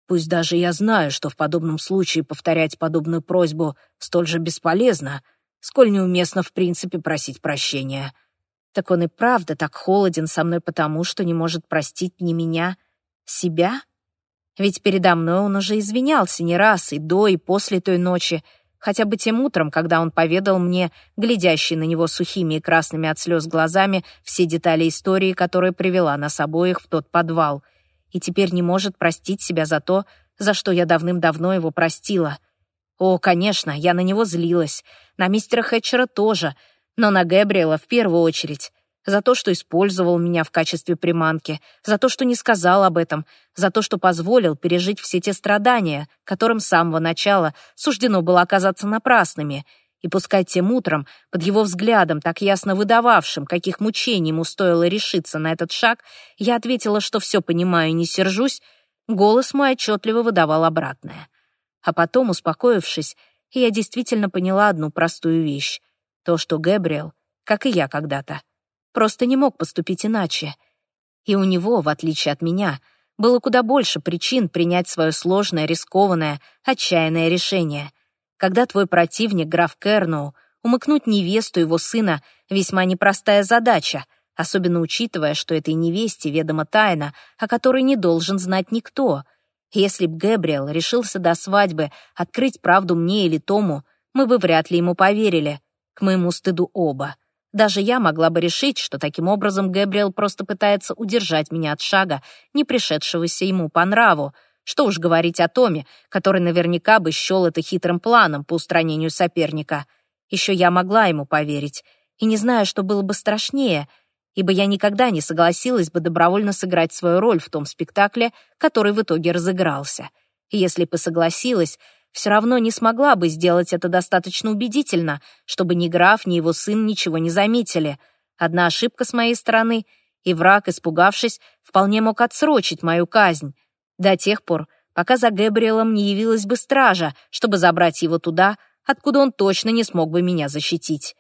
Пусть даже я знаю, что в подобном случае повторять подобную просьбу столь же бесполезно, сколь неуместно в принципе просить прощения. Так он и правда так холоден со мной потому, что не может простить ни меня, себя? Ведь передо мной он уже извинялся не раз и до, и после той ночи, хотя бы тем утром, когда он поведал мне, глядящий на него сухими и красными от слез глазами, все детали истории, которая привела нас обоих в тот подвал, и теперь не может простить себя за то, за что я давным-давно его простила. О, конечно, я на него злилась, на мистера Хэтчера тоже, но на Гэбриэла в первую очередь, за то, что использовал меня в качестве приманки, за то, что не сказал об этом, за то, что позволил пережить все те страдания, которым с самого начала суждено было оказаться напрасными, и пускай тем утром, под его взглядом, так ясно выдававшим, каких мучений ему стоило решиться на этот шаг, я ответила, что все понимаю и не сержусь, голос мой отчетливо выдавал обратное. А потом, успокоившись, я действительно поняла одну простую вещь. То, что Гэбриэл, как и я когда-то, просто не мог поступить иначе. И у него, в отличие от меня, было куда больше причин принять свое сложное, рискованное, отчаянное решение. Когда твой противник, граф Керноу, умыкнуть невесту его сына — весьма непростая задача, особенно учитывая, что этой невесте ведома тайна, о которой не должен знать никто. Если б Гэбриэл решился до свадьбы открыть правду мне или Тому, мы бы вряд ли ему поверили. К моему стыду оба. Даже я могла бы решить, что таким образом Гэбриэл просто пытается удержать меня от шага, не пришедшегося ему по нраву. Что уж говорить о Томе, который наверняка бы счел это хитрым планом по устранению соперника. Еще я могла ему поверить. И не знаю, что было бы страшнее, ибо я никогда не согласилась бы добровольно сыграть свою роль в том спектакле, который в итоге разыгрался. И если бы согласилась, все равно не смогла бы сделать это достаточно убедительно, чтобы ни граф, ни его сын ничего не заметили. Одна ошибка с моей стороны, и враг, испугавшись, вполне мог отсрочить мою казнь. До тех пор, пока за Гэбриэлом не явилась бы стража, чтобы забрать его туда, откуда он точно не смог бы меня защитить.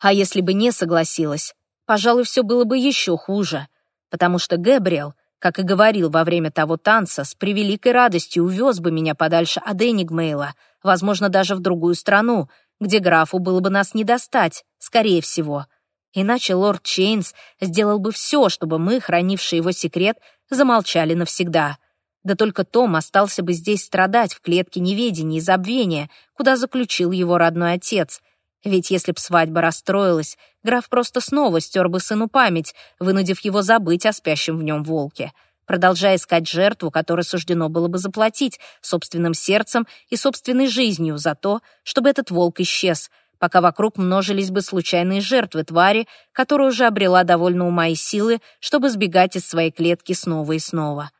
А если бы не согласилась, пожалуй, все было бы еще хуже, потому что Гэбриэл как и говорил во время того танца, с превеликой радостью увез бы меня подальше от Энигмейла, возможно, даже в другую страну, где графу было бы нас не достать, скорее всего. Иначе лорд Чейнс сделал бы все, чтобы мы, хранившие его секрет, замолчали навсегда. Да только Том остался бы здесь страдать в клетке неведения и забвения, куда заключил его родной отец — ведь если б свадьба расстроилась, граф просто снова стер бы сыну память, вынудив его забыть о спящем в нем волке, продолжая искать жертву, которой суждено было бы заплатить собственным сердцем и собственной жизнью за то, чтобы этот волк исчез, пока вокруг множились бы случайные жертвы твари, которая уже обрела довольно ума и силы, чтобы сбегать из своей клетки снова и снова.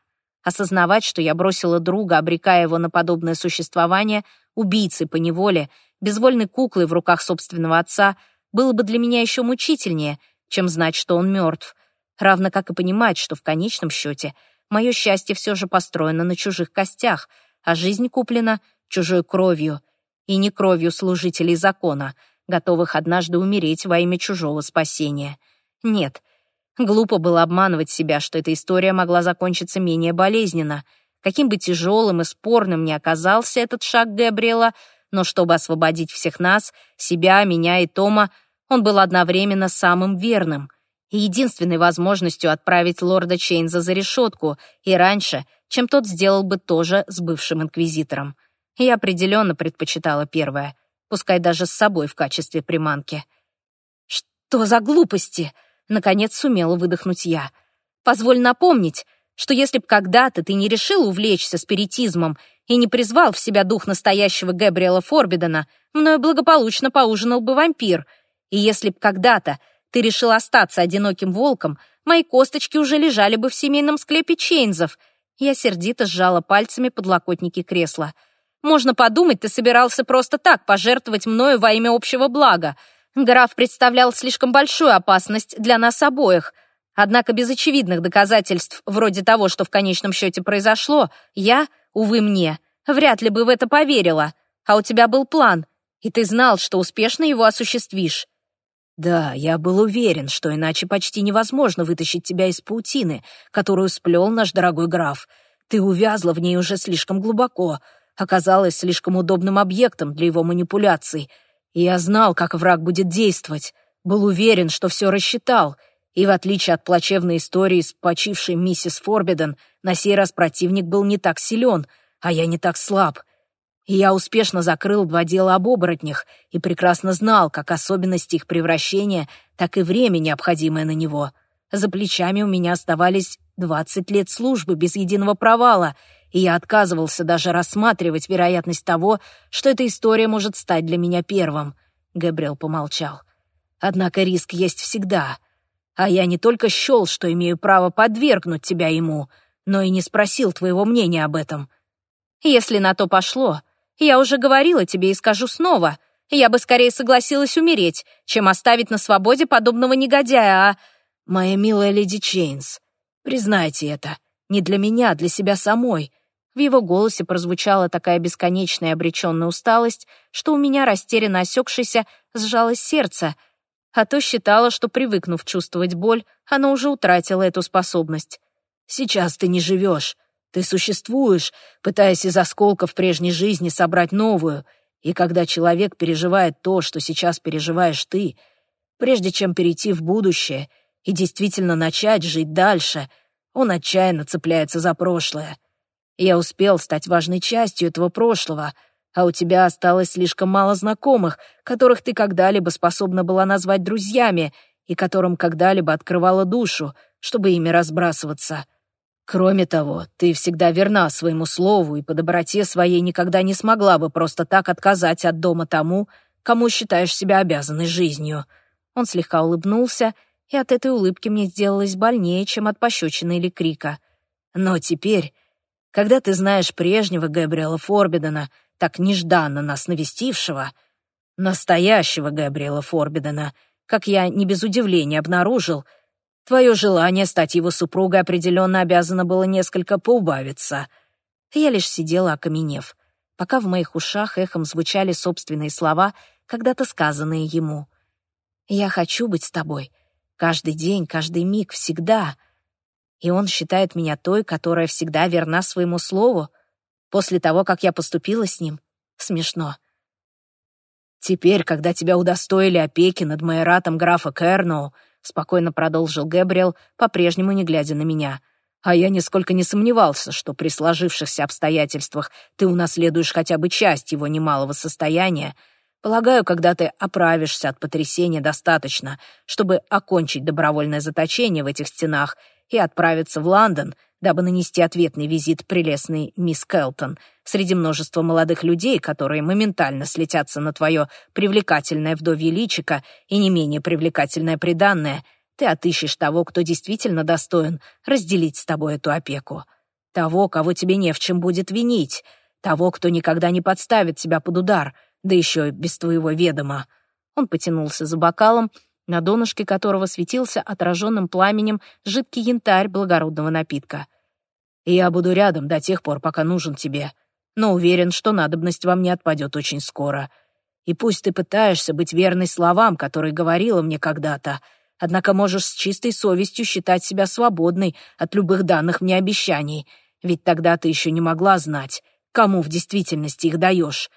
Осознавать, что я бросила друга, обрекая его на подобное существование, убийцы по неволе, безвольной куклой в руках собственного отца, было бы для меня еще мучительнее, чем знать, что он мертв, равно как и понимать, что в конечном счете мое счастье все же построено на чужих костях, а жизнь куплена чужой кровью, и не кровью служителей закона, готовых однажды умереть во имя чужого спасения. Нет, глупо было обманывать себя, что эта история могла закончиться менее болезненно. Каким бы тяжелым и спорным ни оказался этот шаг Габриэла, но чтобы освободить всех нас, себя, меня и Тома, он был одновременно самым верным и единственной возможностью отправить лорда Чейнза за решетку и раньше, чем тот сделал бы тоже с бывшим инквизитором. Я определенно предпочитала первое, пускай даже с собой в качестве приманки. «Что за глупости?» — наконец сумела выдохнуть я. «Позволь напомнить, что если б когда-то ты не решил увлечься спиритизмом и не призвал в себя дух настоящего Габриэла Форбидена, мною благополучно поужинал бы вампир. И если б когда-то ты решил остаться одиноким волком, мои косточки уже лежали бы в семейном склепе Чейнзов. Я сердито сжала пальцами подлокотники кресла. Можно подумать, ты собирался просто так пожертвовать мною во имя общего блага. Граф представлял слишком большую опасность для нас обоих. Однако без очевидных доказательств, вроде того, что в конечном счете произошло, я Увы мне, вряд ли бы в это поверила. А у тебя был план, и ты знал, что успешно его осуществишь. Да, я был уверен, что иначе почти невозможно вытащить тебя из паутины, которую сплел наш дорогой граф. Ты увязла в ней уже слишком глубоко, оказалась слишком удобным объектом для его манипуляций. Я знал, как враг будет действовать, был уверен, что все рассчитал — и в отличие от плачевной истории с почившей миссис Форбиден, на сей раз противник был не так силен, а я не так слаб. Я успешно закрыл два дела об оборотнях и прекрасно знал как особенности их превращения, так и время, необходимое на него. За плечами у меня оставались двадцать лет службы без единого провала, и я отказывался даже рассматривать вероятность того, что эта история может стать для меня первым. Габриэл помолчал. Однако риск есть всегда — А я не только счел, что имею право подвергнуть тебя ему, но и не спросил твоего мнения об этом. Если на то пошло, я уже говорила тебе и скажу снова, я бы скорее согласилась умереть, чем оставить на свободе подобного негодяя, а... Моя милая леди Чейнс, признайте это, не для меня, а для себя самой. В его голосе прозвучала такая бесконечная обреченная усталость, что у меня, растерянно осекшееся, сжалось сердце, а то считала, что, привыкнув чувствовать боль, оно уже утратило эту способность. «Сейчас ты не живешь, ты существуешь, пытаясь из осколков прежней жизни собрать новую, и когда человек переживает то, что сейчас переживаешь ты, прежде чем перейти в будущее — и действительно начать жить дальше, он отчаянно цепляется за прошлое. Я успел стать важной частью этого прошлого, а у тебя осталось слишком мало знакомых, которых ты когда-либо способна была назвать друзьями и которым когда-либо открывала душу, чтобы ими разбрасываться. Кроме того, ты всегда верна своему слову и по доброте своей никогда не смогла бы просто так отказать от дома тому, кому считаешь себя обязанной жизнью». Он слегка улыбнулся и от этой улыбки мне сделалось больнее, чем от пощечины или крика. Но теперь, когда ты знаешь прежнего Габриэла Форбидена, так нежданно нас навестившего, настоящего Габриэла Форбидена, как я не без удивления обнаружил, твое желание стать его супругой определенно обязано было несколько поубавиться. Я лишь сидела, окаменев, пока в моих ушах эхом звучали собственные слова, когда-то сказанные ему. «Я хочу быть с тобой», Каждый день, каждый миг, всегда. И он считает меня той, которая всегда верна своему слову. После того, как я поступила с ним. Смешно. «Теперь, когда тебя удостоили опеки над майоратом графа Керноу», спокойно продолжил Гэбриэл, по-прежнему не глядя на меня, «а я нисколько не сомневался, что при сложившихся обстоятельствах ты унаследуешь хотя бы часть его немалого состояния, Полагаю, когда ты оправишься от потрясения достаточно, чтобы окончить добровольное заточение в этих стенах и отправиться в Лондон, дабы нанести ответный визит прелестной мисс Келтон среди множества молодых людей, которые моментально слетятся на твое привлекательное вдовье личико и не менее привлекательное приданное, ты отыщешь того, кто действительно достоин разделить с тобой эту опеку. Того, кого тебе не в чем будет винить, того, кто никогда не подставит тебя под удар — да еще без твоего ведома». Он потянулся за бокалом, на донышке которого светился отраженным пламенем жидкий янтарь благородного напитка. «И я буду рядом до тех пор, пока нужен тебе, но уверен, что надобность вам не отпадет очень скоро. И пусть ты пытаешься быть верной словам, которые говорила мне когда-то, однако можешь с чистой совестью считать себя свободной от любых данных мне обещаний, ведь тогда ты еще не могла знать, кому в действительности их даешь»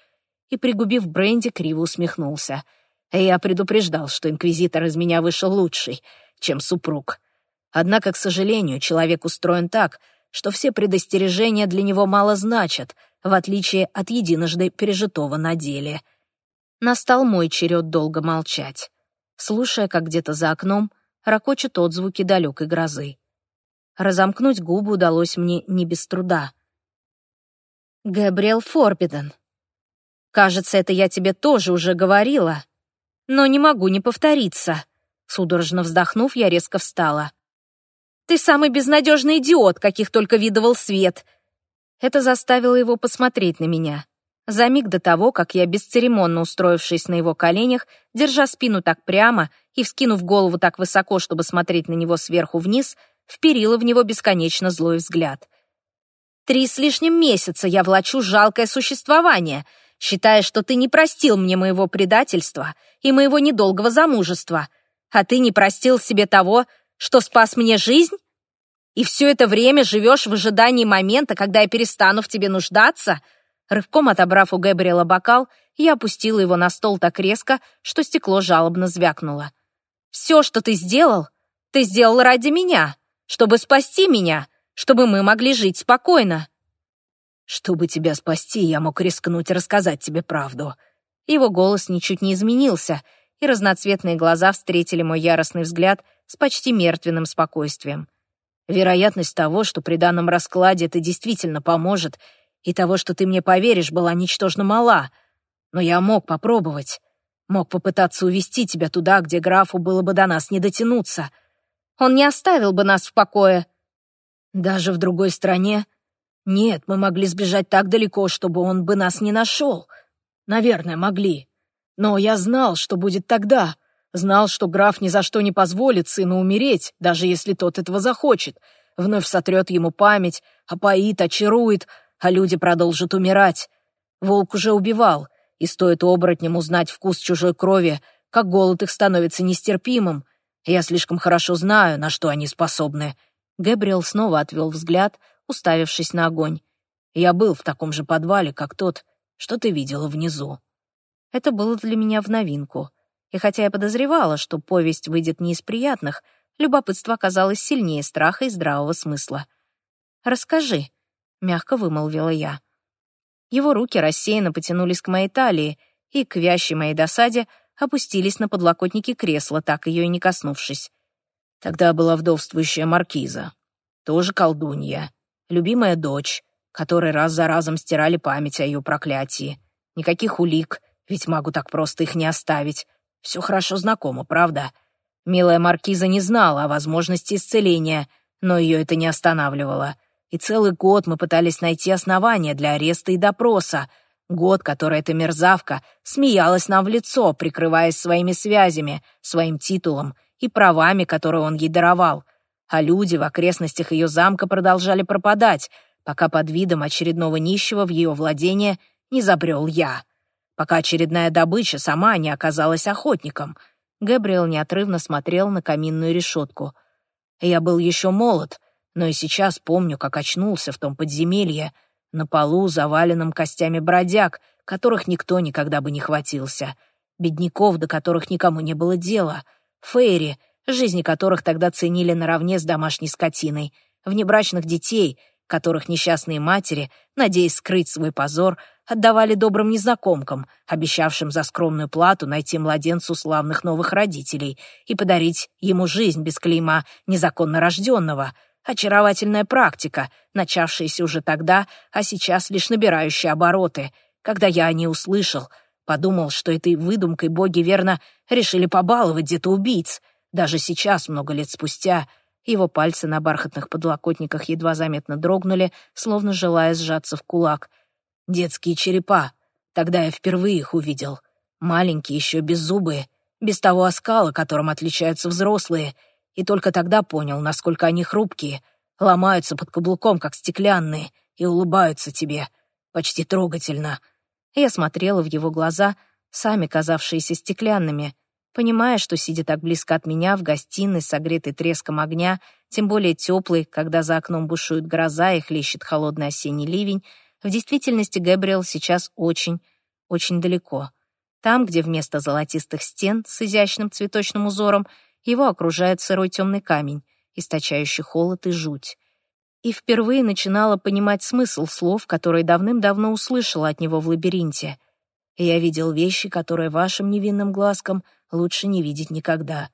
и, пригубив бренди, криво усмехнулся. Я предупреждал, что инквизитор из меня вышел лучший, чем супруг. Однако, к сожалению, человек устроен так, что все предостережения для него мало значат, в отличие от единожды пережитого на деле. Настал мой черед долго молчать, слушая, как где-то за окном ракочут отзвуки далекой грозы. Разомкнуть губы удалось мне не без труда. «Габриэл Форбиден», Кажется, это я тебе тоже уже говорила. Но не могу не повториться. Судорожно вздохнув, я резко встала. Ты самый безнадежный идиот, каких только видывал свет. Это заставило его посмотреть на меня. За миг до того, как я, бесцеремонно устроившись на его коленях, держа спину так прямо и вскинув голову так высоко, чтобы смотреть на него сверху вниз, вперила в него бесконечно злой взгляд. «Три с лишним месяца я влачу жалкое существование», считая, что ты не простил мне моего предательства и моего недолгого замужества, а ты не простил себе того, что спас мне жизнь? И все это время живешь в ожидании момента, когда я перестану в тебе нуждаться?» Рывком отобрав у Гэбриэла бокал, я опустила его на стол так резко, что стекло жалобно звякнуло. «Все, что ты сделал, ты сделал ради меня, чтобы спасти меня, чтобы мы могли жить спокойно. Чтобы тебя спасти, я мог рискнуть рассказать тебе правду. Его голос ничуть не изменился, и разноцветные глаза встретили мой яростный взгляд с почти мертвенным спокойствием. Вероятность того, что при данном раскладе это действительно поможет, и того, что ты мне поверишь, была ничтожно мала. Но я мог попробовать. Мог попытаться увести тебя туда, где графу было бы до нас не дотянуться. Он не оставил бы нас в покое». «Даже в другой стране? Нет, мы могли сбежать так далеко, чтобы он бы нас не нашел. Наверное, могли. Но я знал, что будет тогда. Знал, что граф ни за что не позволит сыну умереть, даже если тот этого захочет. Вновь сотрет ему память, опоит, очарует, а люди продолжат умирать. Волк уже убивал, и стоит оборотням узнать вкус чужой крови, как голод их становится нестерпимым. Я слишком хорошо знаю, на что они способны. Гэбриэл снова отвел взгляд, уставившись на огонь. Я был в таком же подвале, как тот, что ты видела внизу. Это было для меня в новинку. И хотя я подозревала, что повесть выйдет не из приятных, любопытство оказалось сильнее страха и здравого смысла. «Расскажи», — мягко вымолвила я. Его руки рассеянно потянулись к моей талии и, к вящей моей досаде, опустились на подлокотники кресла, так ее и не коснувшись. Тогда была вдовствующая маркиза, тоже колдунья, любимая дочь, которой раз за разом стирали память о ее проклятии. Никаких улик, ведь могу так просто их не оставить. Все хорошо знакомо, правда? Милая маркиза не знала о возможности исцеления, но ее это не останавливало. И целый год мы пытались найти основания для ареста и допроса. Год, который эта мерзавка смеялась нам в лицо, прикрываясь своими связями, своим титулом и правами, которые он ей даровал. А люди в окрестностях ее замка продолжали пропадать, пока под видом очередного нищего в ее владение не забрел я пока очередная добыча сама не оказалась охотником. Габриэл неотрывно смотрел на каминную решетку. Я был еще молод, но и сейчас помню, как очнулся в том подземелье, на полу, заваленном костями бродяг, которых никто никогда бы не хватился, бедняков, до которых никому не было дела, фейри, жизни которых тогда ценили наравне с домашней скотиной, внебрачных детей, которых несчастные матери, надеясь скрыть свой позор, отдавали добрым незнакомкам, обещавшим за скромную плату найти младенцу славных новых родителей и подарить ему жизнь без клейма незаконно рожденного. Очаровательная практика, начавшаяся уже тогда, а сейчас лишь набирающая обороты. Когда я о ней услышал, подумал, что этой выдумкой боги верно решили побаловать где-то убийц. Даже сейчас, много лет спустя, его пальцы на бархатных подлокотниках едва заметно дрогнули, словно желая сжаться в кулак — Детские черепа. Тогда я впервые их увидел. Маленькие, еще беззубые, без того оскала, которым отличаются взрослые. И только тогда понял, насколько они хрупкие, ломаются под каблуком, как стеклянные, и улыбаются тебе. Почти трогательно. Я смотрела в его глаза, сами казавшиеся стеклянными, понимая, что, сидя так близко от меня в гостиной, согретой треском огня, тем более теплый, когда за окном бушует гроза и хлещет холодный осенний ливень, в действительности Гэбриэл сейчас очень, очень далеко. Там, где вместо золотистых стен с изящным цветочным узором его окружает сырой темный камень, источающий холод и жуть. И впервые начинала понимать смысл слов, которые давным-давно услышала от него в лабиринте. «Я видел вещи, которые вашим невинным глазкам лучше не видеть никогда».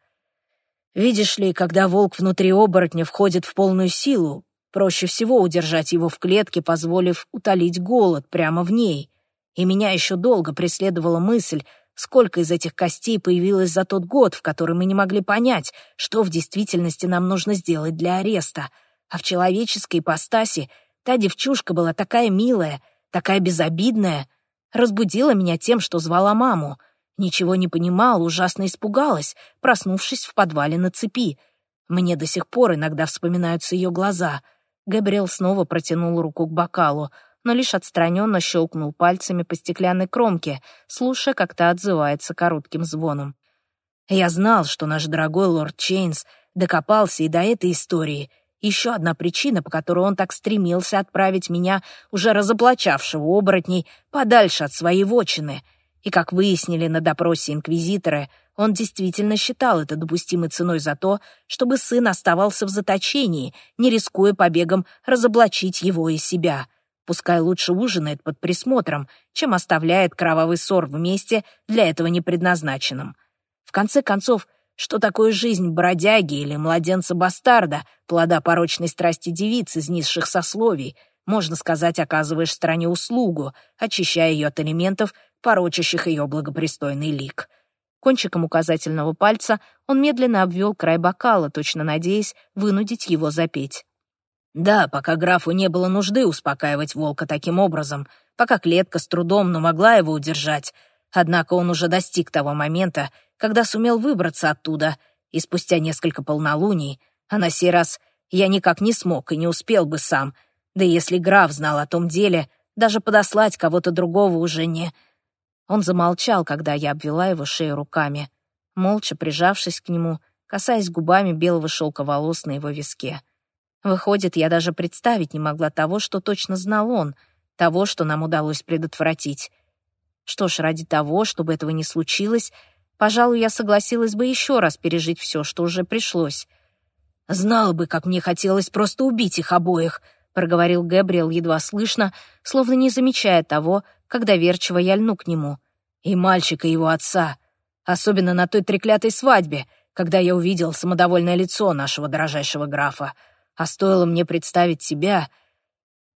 Видишь ли, когда волк внутри оборотня входит в полную силу, Проще всего удержать его в клетке, позволив утолить голод прямо в ней. И меня еще долго преследовала мысль, сколько из этих костей появилось за тот год, в который мы не могли понять, что в действительности нам нужно сделать для ареста. А в человеческой ипостаси та девчушка была такая милая, такая безобидная. Разбудила меня тем, что звала маму. Ничего не понимала, ужасно испугалась, проснувшись в подвале на цепи. Мне до сих пор иногда вспоминаются ее глаза — Габриэл снова протянул руку к бокалу, но лишь отстраненно щелкнул пальцами по стеклянной кромке, слушая, как та отзывается коротким звоном. «Я знал, что наш дорогой лорд Чейнс докопался и до этой истории. Еще одна причина, по которой он так стремился отправить меня, уже разоблачавшего оборотней, подальше от своей вотчины. И, как выяснили на допросе инквизитора, он действительно считал это допустимой ценой за то, чтобы сын оставался в заточении, не рискуя побегом разоблачить его и себя. Пускай лучше ужинает под присмотром, чем оставляет кровавый ссор в месте для этого не предназначенном. В конце концов, что такое жизнь бродяги или младенца-бастарда, плода порочной страсти девиц из низших сословий, можно сказать, оказываешь стране услугу, очищая ее от элементов, порочащих ее благопристойный лик. Кончиком указательного пальца он медленно обвел край бокала, точно надеясь вынудить его запеть. Да, пока графу не было нужды успокаивать волка таким образом, пока клетка с трудом, но могла его удержать. Однако он уже достиг того момента, когда сумел выбраться оттуда, и спустя несколько полнолуний, а на сей раз я никак не смог и не успел бы сам, да если граф знал о том деле, даже подослать кого-то другого уже не... Он замолчал, когда я обвела его шею руками, молча прижавшись к нему, касаясь губами белого шелка волос на его виске. Выходит, я даже представить не могла того, что точно знал он, того, что нам удалось предотвратить. Что ж, ради того, чтобы этого не случилось, пожалуй, я согласилась бы еще раз пережить все, что уже пришлось. «Знала бы, как мне хотелось просто убить их обоих», — проговорил Гэбриэл едва слышно, словно не замечая того, когда верчиво я льну к нему. «И мальчика его отца, особенно на той треклятой свадьбе, когда я увидел самодовольное лицо нашего дорожайшего графа. А стоило мне представить себя...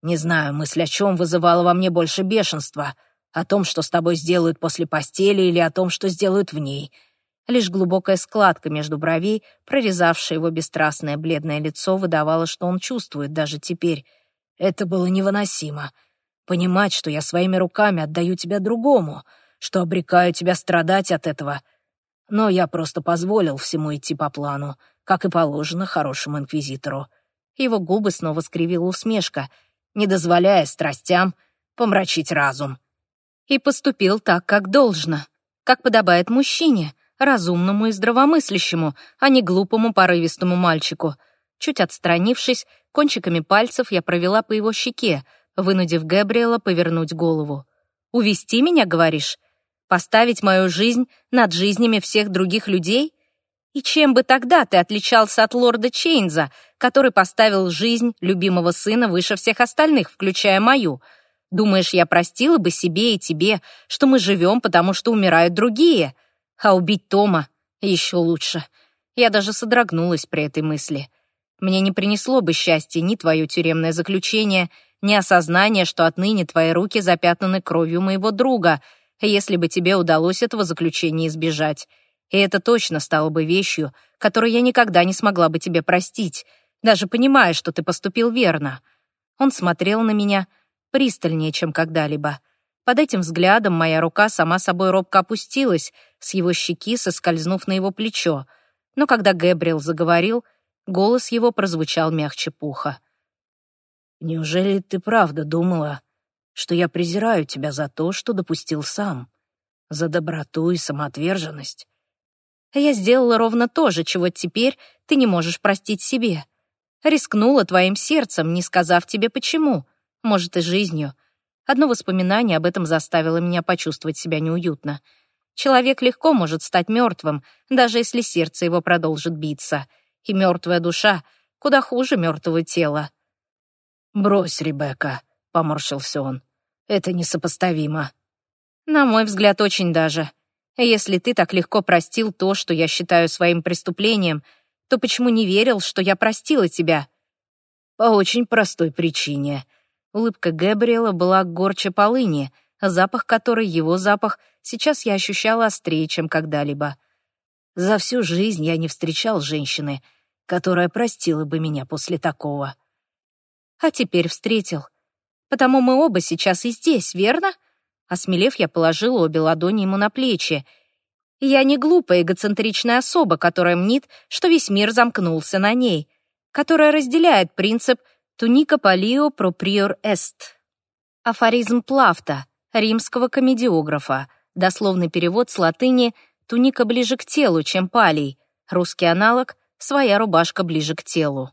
Не знаю, мысль о чем вызывала во мне больше бешенства. О том, что с тобой сделают после постели, или о том, что сделают в ней. Лишь глубокая складка между бровей, прорезавшая его бесстрастное бледное лицо, выдавала, что он чувствует даже теперь. Это было невыносимо. Понимать, что я своими руками отдаю тебя другому, что обрекаю тебя страдать от этого. Но я просто позволил всему идти по плану, как и положено хорошему инквизитору. Его губы снова скривила усмешка, не дозволяя страстям помрачить разум. И поступил так, как должно, как подобает мужчине, разумному и здравомыслящему, а не глупому порывистому мальчику. Чуть отстранившись, кончиками пальцев я провела по его щеке, вынудив Габриэла повернуть голову. «Увести меня, говоришь? Поставить мою жизнь над жизнями всех других людей? И чем бы тогда ты отличался от лорда Чейнза, который поставил жизнь любимого сына выше всех остальных, включая мою? Думаешь, я простила бы себе и тебе, что мы живем, потому что умирают другие? А убить Тома еще лучше. Я даже содрогнулась при этой мысли. Мне не принесло бы счастья ни твое тюремное заключение, ни осознание, что отныне твои руки запятнаны кровью моего друга, если бы тебе удалось этого заключения избежать. И это точно стало бы вещью, которую я никогда не смогла бы тебе простить, даже понимая, что ты поступил верно. Он смотрел на меня пристальнее, чем когда-либо. Под этим взглядом моя рука сама собой робко опустилась, с его щеки соскользнув на его плечо. Но когда Гэбриэл заговорил, голос его прозвучал мягче пуха. «Неужели ты правда думала, что я презираю тебя за то, что допустил сам? За доброту и самоотверженность? Я сделала ровно то же, чего теперь ты не можешь простить себе. Рискнула твоим сердцем, не сказав тебе почему, может, и жизнью. Одно воспоминание об этом заставило меня почувствовать себя неуютно. Человек легко может стать мертвым, даже если сердце его продолжит биться. И мертвая душа куда хуже мертвого тела. «Брось, Ребекка», — поморщился он. «Это несопоставимо». «На мой взгляд, очень даже. Если ты так легко простил то, что я считаю своим преступлением, то почему не верил, что я простила тебя?» «По очень простой причине». Улыбка Гэбриэла была горче полыни, запах которой, его запах, сейчас я ощущала острее, чем когда-либо. За всю жизнь я не встречал женщины, которая простила бы меня после такого. А теперь встретил. Потому мы оба сейчас и здесь, верно? Осмелев, я положила обе ладони ему на плечи. Я не глупая эгоцентричная особа, которая мнит, что весь мир замкнулся на ней, которая разделяет принцип «туника полио проприор эст». Афоризм Плафта, римского комедиографа, дословный перевод с латыни «туника ближе к телу, чем палий», русский аналог «своя рубашка ближе к телу»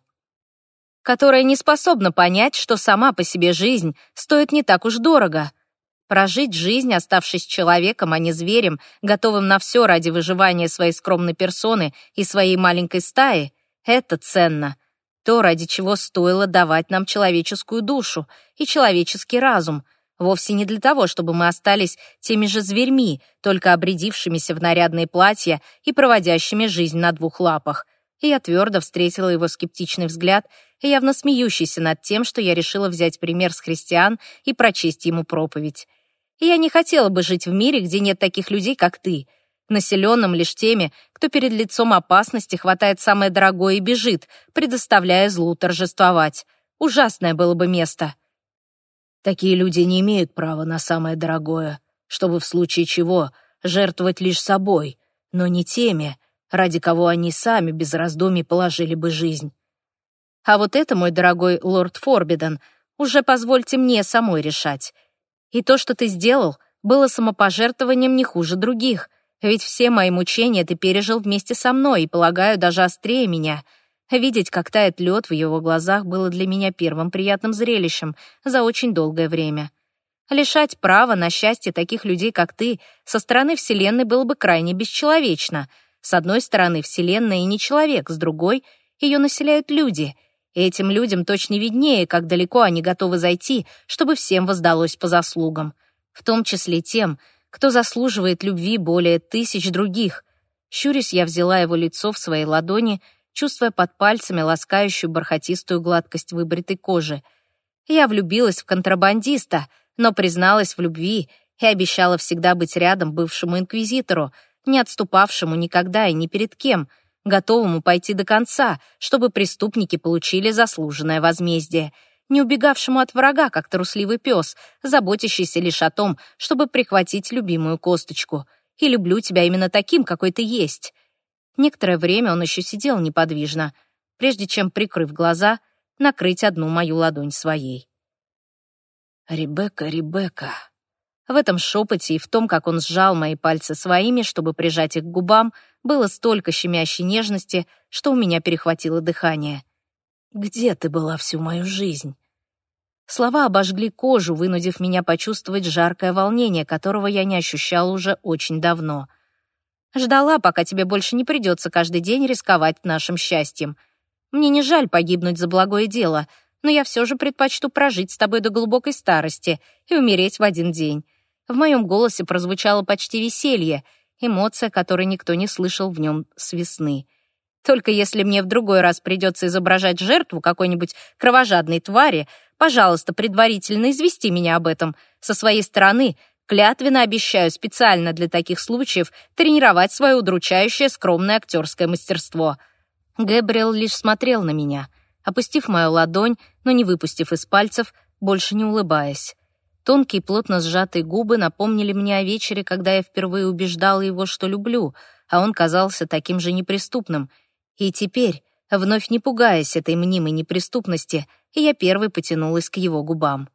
которая не способна понять, что сама по себе жизнь стоит не так уж дорого — Прожить жизнь, оставшись человеком, а не зверем, готовым на все ради выживания своей скромной персоны и своей маленькой стаи, это ценно. То, ради чего стоило давать нам человеческую душу и человеческий разум, вовсе не для того, чтобы мы остались теми же зверьми, только обрядившимися в нарядные платья и проводящими жизнь на двух лапах. Я твердо встретила его скептичный взгляд, явно смеющийся над тем, что я решила взять пример с христиан и прочесть ему проповедь. Я не хотела бы жить в мире, где нет таких людей, как ты. Населенным лишь теми, кто перед лицом опасности хватает самое дорогое и бежит, предоставляя злу торжествовать. Ужасное было бы место. Такие люди не имеют права на самое дорогое, чтобы в случае чего жертвовать лишь собой, но не теми, ради кого они сами без раздумий положили бы жизнь. А вот это, мой дорогой лорд Форбиден, уже позвольте мне самой решать. И то, что ты сделал, было самопожертвованием не хуже других, ведь все мои мучения ты пережил вместе со мной и, полагаю, даже острее меня. Видеть, как тает лед в его глазах, было для меня первым приятным зрелищем за очень долгое время. Лишать права на счастье таких людей, как ты, со стороны Вселенной было бы крайне бесчеловечно. С одной стороны, Вселенная и не человек, с другой — ее населяют люди — и этим людям точно виднее, как далеко они готовы зайти, чтобы всем воздалось по заслугам. В том числе тем, кто заслуживает любви более тысяч других. Щурясь, я взяла его лицо в свои ладони, чувствуя под пальцами ласкающую бархатистую гладкость выбритой кожи. Я влюбилась в контрабандиста, но призналась в любви и обещала всегда быть рядом бывшему инквизитору, не отступавшему никогда и ни перед кем — готовому пойти до конца, чтобы преступники получили заслуженное возмездие, не убегавшему от врага, как трусливый пес, заботящийся лишь о том, чтобы прихватить любимую косточку. И люблю тебя именно таким, какой ты есть. Некоторое время он еще сидел неподвижно, прежде чем, прикрыв глаза, накрыть одну мою ладонь своей. «Ребекка, Ребекка», в этом шепоте и в том, как он сжал мои пальцы своими, чтобы прижать их к губам, было столько щемящей нежности, что у меня перехватило дыхание. «Где ты была всю мою жизнь?» Слова обожгли кожу, вынудив меня почувствовать жаркое волнение, которого я не ощущала уже очень давно. Ждала, пока тебе больше не придется каждый день рисковать нашим счастьем. Мне не жаль погибнуть за благое дело, но я все же предпочту прожить с тобой до глубокой старости и умереть в один день. В моем голосе прозвучало почти веселье, эмоция, которой никто не слышал в нем с весны. Только если мне в другой раз придется изображать жертву какой-нибудь кровожадной твари, пожалуйста, предварительно извести меня об этом. Со своей стороны клятвенно обещаю специально для таких случаев тренировать свое удручающее скромное актерское мастерство. Гэбриэл лишь смотрел на меня, опустив мою ладонь, но не выпустив из пальцев, больше не улыбаясь. Тонкие, плотно сжатые губы напомнили мне о вечере, когда я впервые убеждала его, что люблю, а он казался таким же неприступным. И теперь, вновь не пугаясь этой мнимой неприступности, я первой потянулась к его губам.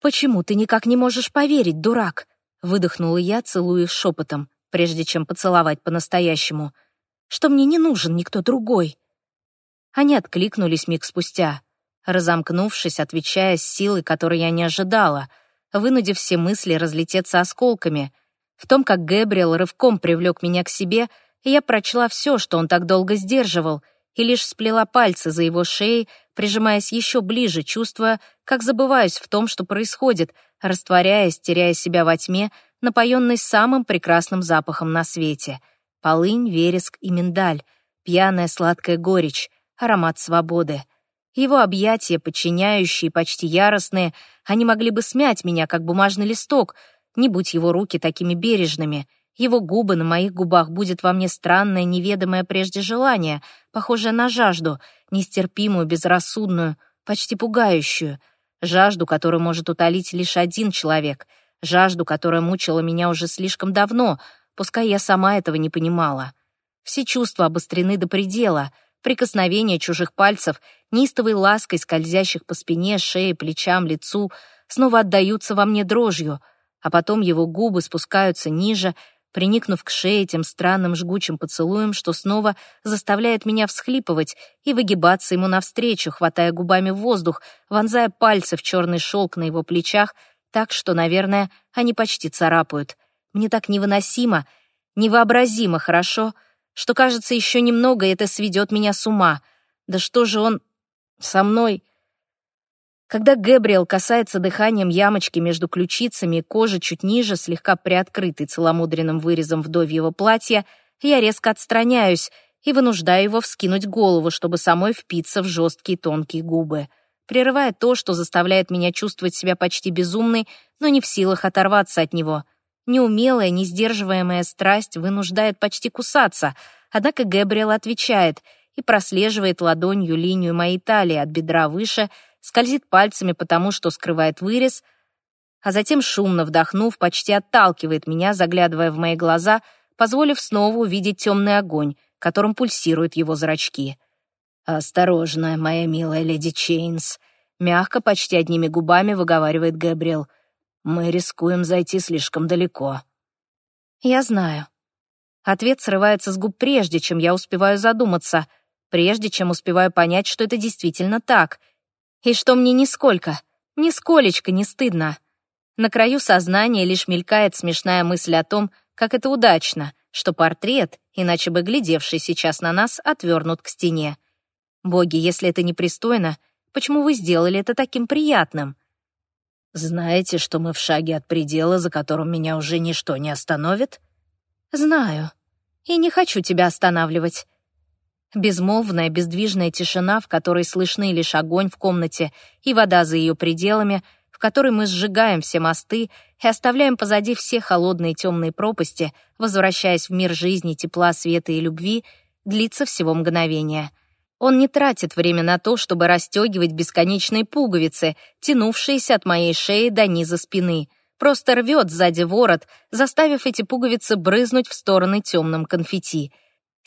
«Почему ты никак не можешь поверить, дурак?» — выдохнула я, целуя шепотом, прежде чем поцеловать по-настоящему. «Что мне не нужен никто другой?» Они откликнулись миг спустя — разомкнувшись, отвечая с силой, которой я не ожидала, вынудив все мысли разлететься осколками. В том, как Гэбриэл рывком привлек меня к себе, я прочла все, что он так долго сдерживал, и лишь сплела пальцы за его шеей, прижимаясь еще ближе, чувствуя, как забываюсь в том, что происходит, растворяясь, теряя себя во тьме, напоенной самым прекрасным запахом на свете. Полынь, вереск и миндаль, пьяная сладкая горечь, аромат свободы — его объятия, подчиняющие, почти яростные, они могли бы смять меня, как бумажный листок, не будь его руки такими бережными. Его губы на моих губах будет во мне странное, неведомое прежде желание, похожее на жажду, нестерпимую, безрассудную, почти пугающую. Жажду, которую может утолить лишь один человек. Жажду, которая мучила меня уже слишком давно, пускай я сама этого не понимала. Все чувства обострены до предела — Прикосновения чужих пальцев, неистовой лаской скользящих по спине, шее, плечам, лицу, снова отдаются во мне дрожью, а потом его губы спускаются ниже, приникнув к шее тем странным жгучим поцелуем, что снова заставляет меня всхлипывать и выгибаться ему навстречу, хватая губами воздух, вонзая пальцы в черный шелк на его плечах, так что, наверное, они почти царапают. Мне так невыносимо, невообразимо хорошо — что, кажется, еще немного, это сведет меня с ума. Да что же он со мной? Когда Гэбриэл касается дыханием ямочки между ключицами и кожи чуть ниже, слегка приоткрытой целомудренным вырезом вдовьего платья, я резко отстраняюсь и вынуждаю его вскинуть голову, чтобы самой впиться в жесткие тонкие губы, прерывая то, что заставляет меня чувствовать себя почти безумной, но не в силах оторваться от него. Неумелая, несдерживаемая страсть вынуждает почти кусаться, однако Гэбриэл отвечает и прослеживает ладонью линию моей талии от бедра выше, скользит пальцами потому, что скрывает вырез, а затем, шумно вдохнув, почти отталкивает меня, заглядывая в мои глаза, позволив снова увидеть темный огонь, которым пульсируют его зрачки. «Осторожно, моя милая леди Чейнс», — мягко, почти одними губами выговаривает Гэбриэл — мы рискуем зайти слишком далеко. Я знаю. Ответ срывается с губ прежде, чем я успеваю задуматься, прежде чем успеваю понять, что это действительно так. И что мне нисколько, нисколечко не стыдно. На краю сознания лишь мелькает смешная мысль о том, как это удачно, что портрет, иначе бы глядевший сейчас на нас, отвернут к стене. Боги, если это непристойно, почему вы сделали это таким приятным? Знаете, что мы в шаге от предела, за которым меня уже ничто не остановит? Знаю. И не хочу тебя останавливать. Безмолвная, бездвижная тишина, в которой слышны лишь огонь в комнате и вода за ее пределами, в которой мы сжигаем все мосты и оставляем позади все холодные темные пропасти, возвращаясь в мир жизни, тепла, света и любви, длится всего мгновение — он не тратит время на то, чтобы расстегивать бесконечные пуговицы, тянувшиеся от моей шеи до низа спины. Просто рвет сзади ворот, заставив эти пуговицы брызнуть в стороны темным конфетти.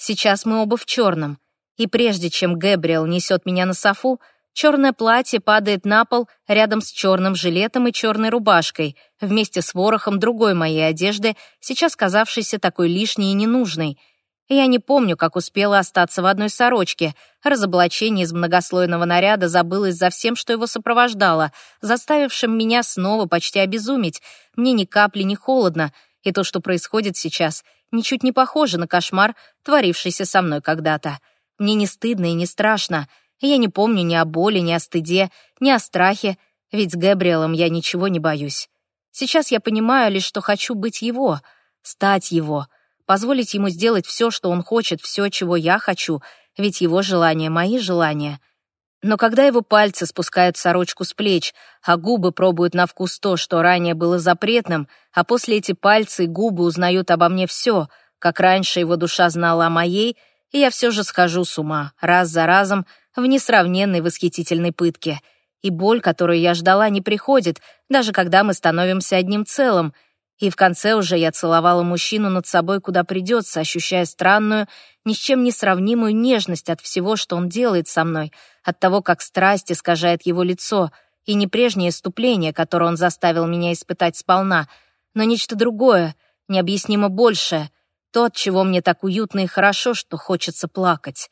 Сейчас мы оба в черном. И прежде чем Гэбриэл несет меня на софу, черное платье падает на пол рядом с черным жилетом и черной рубашкой, вместе с ворохом другой моей одежды, сейчас казавшейся такой лишней и ненужной — я не помню, как успела остаться в одной сорочке. Разоблачение из многослойного наряда забылось за всем, что его сопровождало, заставившим меня снова почти обезуметь. Мне ни капли не холодно, и то, что происходит сейчас, ничуть не похоже на кошмар, творившийся со мной когда-то. Мне не стыдно и не страшно. Я не помню ни о боли, ни о стыде, ни о страхе, ведь с Гэбриэлом я ничего не боюсь. Сейчас я понимаю лишь, что хочу быть его, стать его — позволить ему сделать все, что он хочет, все, чего я хочу, ведь его желания — мои желания. Но когда его пальцы спускают сорочку с плеч, а губы пробуют на вкус то, что ранее было запретным, а после эти пальцы и губы узнают обо мне все, как раньше его душа знала о моей, и я все же схожу с ума, раз за разом, в несравненной восхитительной пытке. И боль, которую я ждала, не приходит, даже когда мы становимся одним целым — и в конце уже я целовала мужчину над собой куда придется, ощущая странную, ни с чем не сравнимую нежность от всего, что он делает со мной, от того, как страсть искажает его лицо, и не прежнее иступление, которое он заставил меня испытать сполна, но нечто другое, необъяснимо большее, то, от чего мне так уютно и хорошо, что хочется плакать.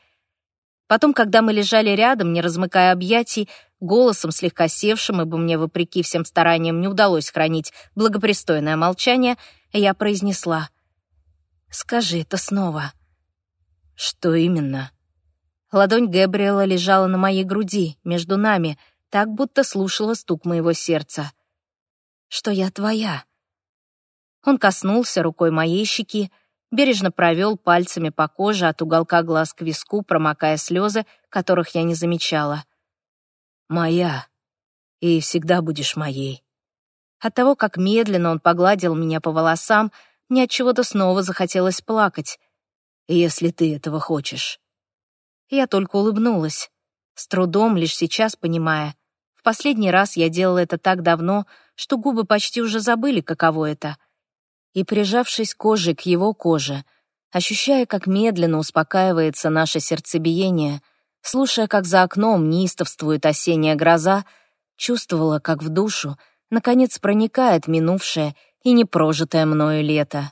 Потом, когда мы лежали рядом, не размыкая объятий, голосом слегка севшим, ибо мне, вопреки всем стараниям, не удалось хранить благопристойное молчание, я произнесла «Скажи это снова». «Что именно?» Ладонь Гэбриэла лежала на моей груди, между нами, так будто слушала стук моего сердца. «Что я твоя». Он коснулся рукой моей щеки, бережно провел пальцами по коже от уголка глаз к виску, промокая слезы, которых я не замечала. «Моя, и всегда будешь моей». От того, как медленно он погладил меня по волосам, мне от чего-то снова захотелось плакать. «Если ты этого хочешь». Я только улыбнулась, с трудом, лишь сейчас понимая. В последний раз я делала это так давно, что губы почти уже забыли, каково это — и, прижавшись кожей к его коже, ощущая, как медленно успокаивается наше сердцебиение, слушая, как за окном неистовствует осенняя гроза, чувствовала, как в душу наконец проникает минувшее и непрожитое мною лето.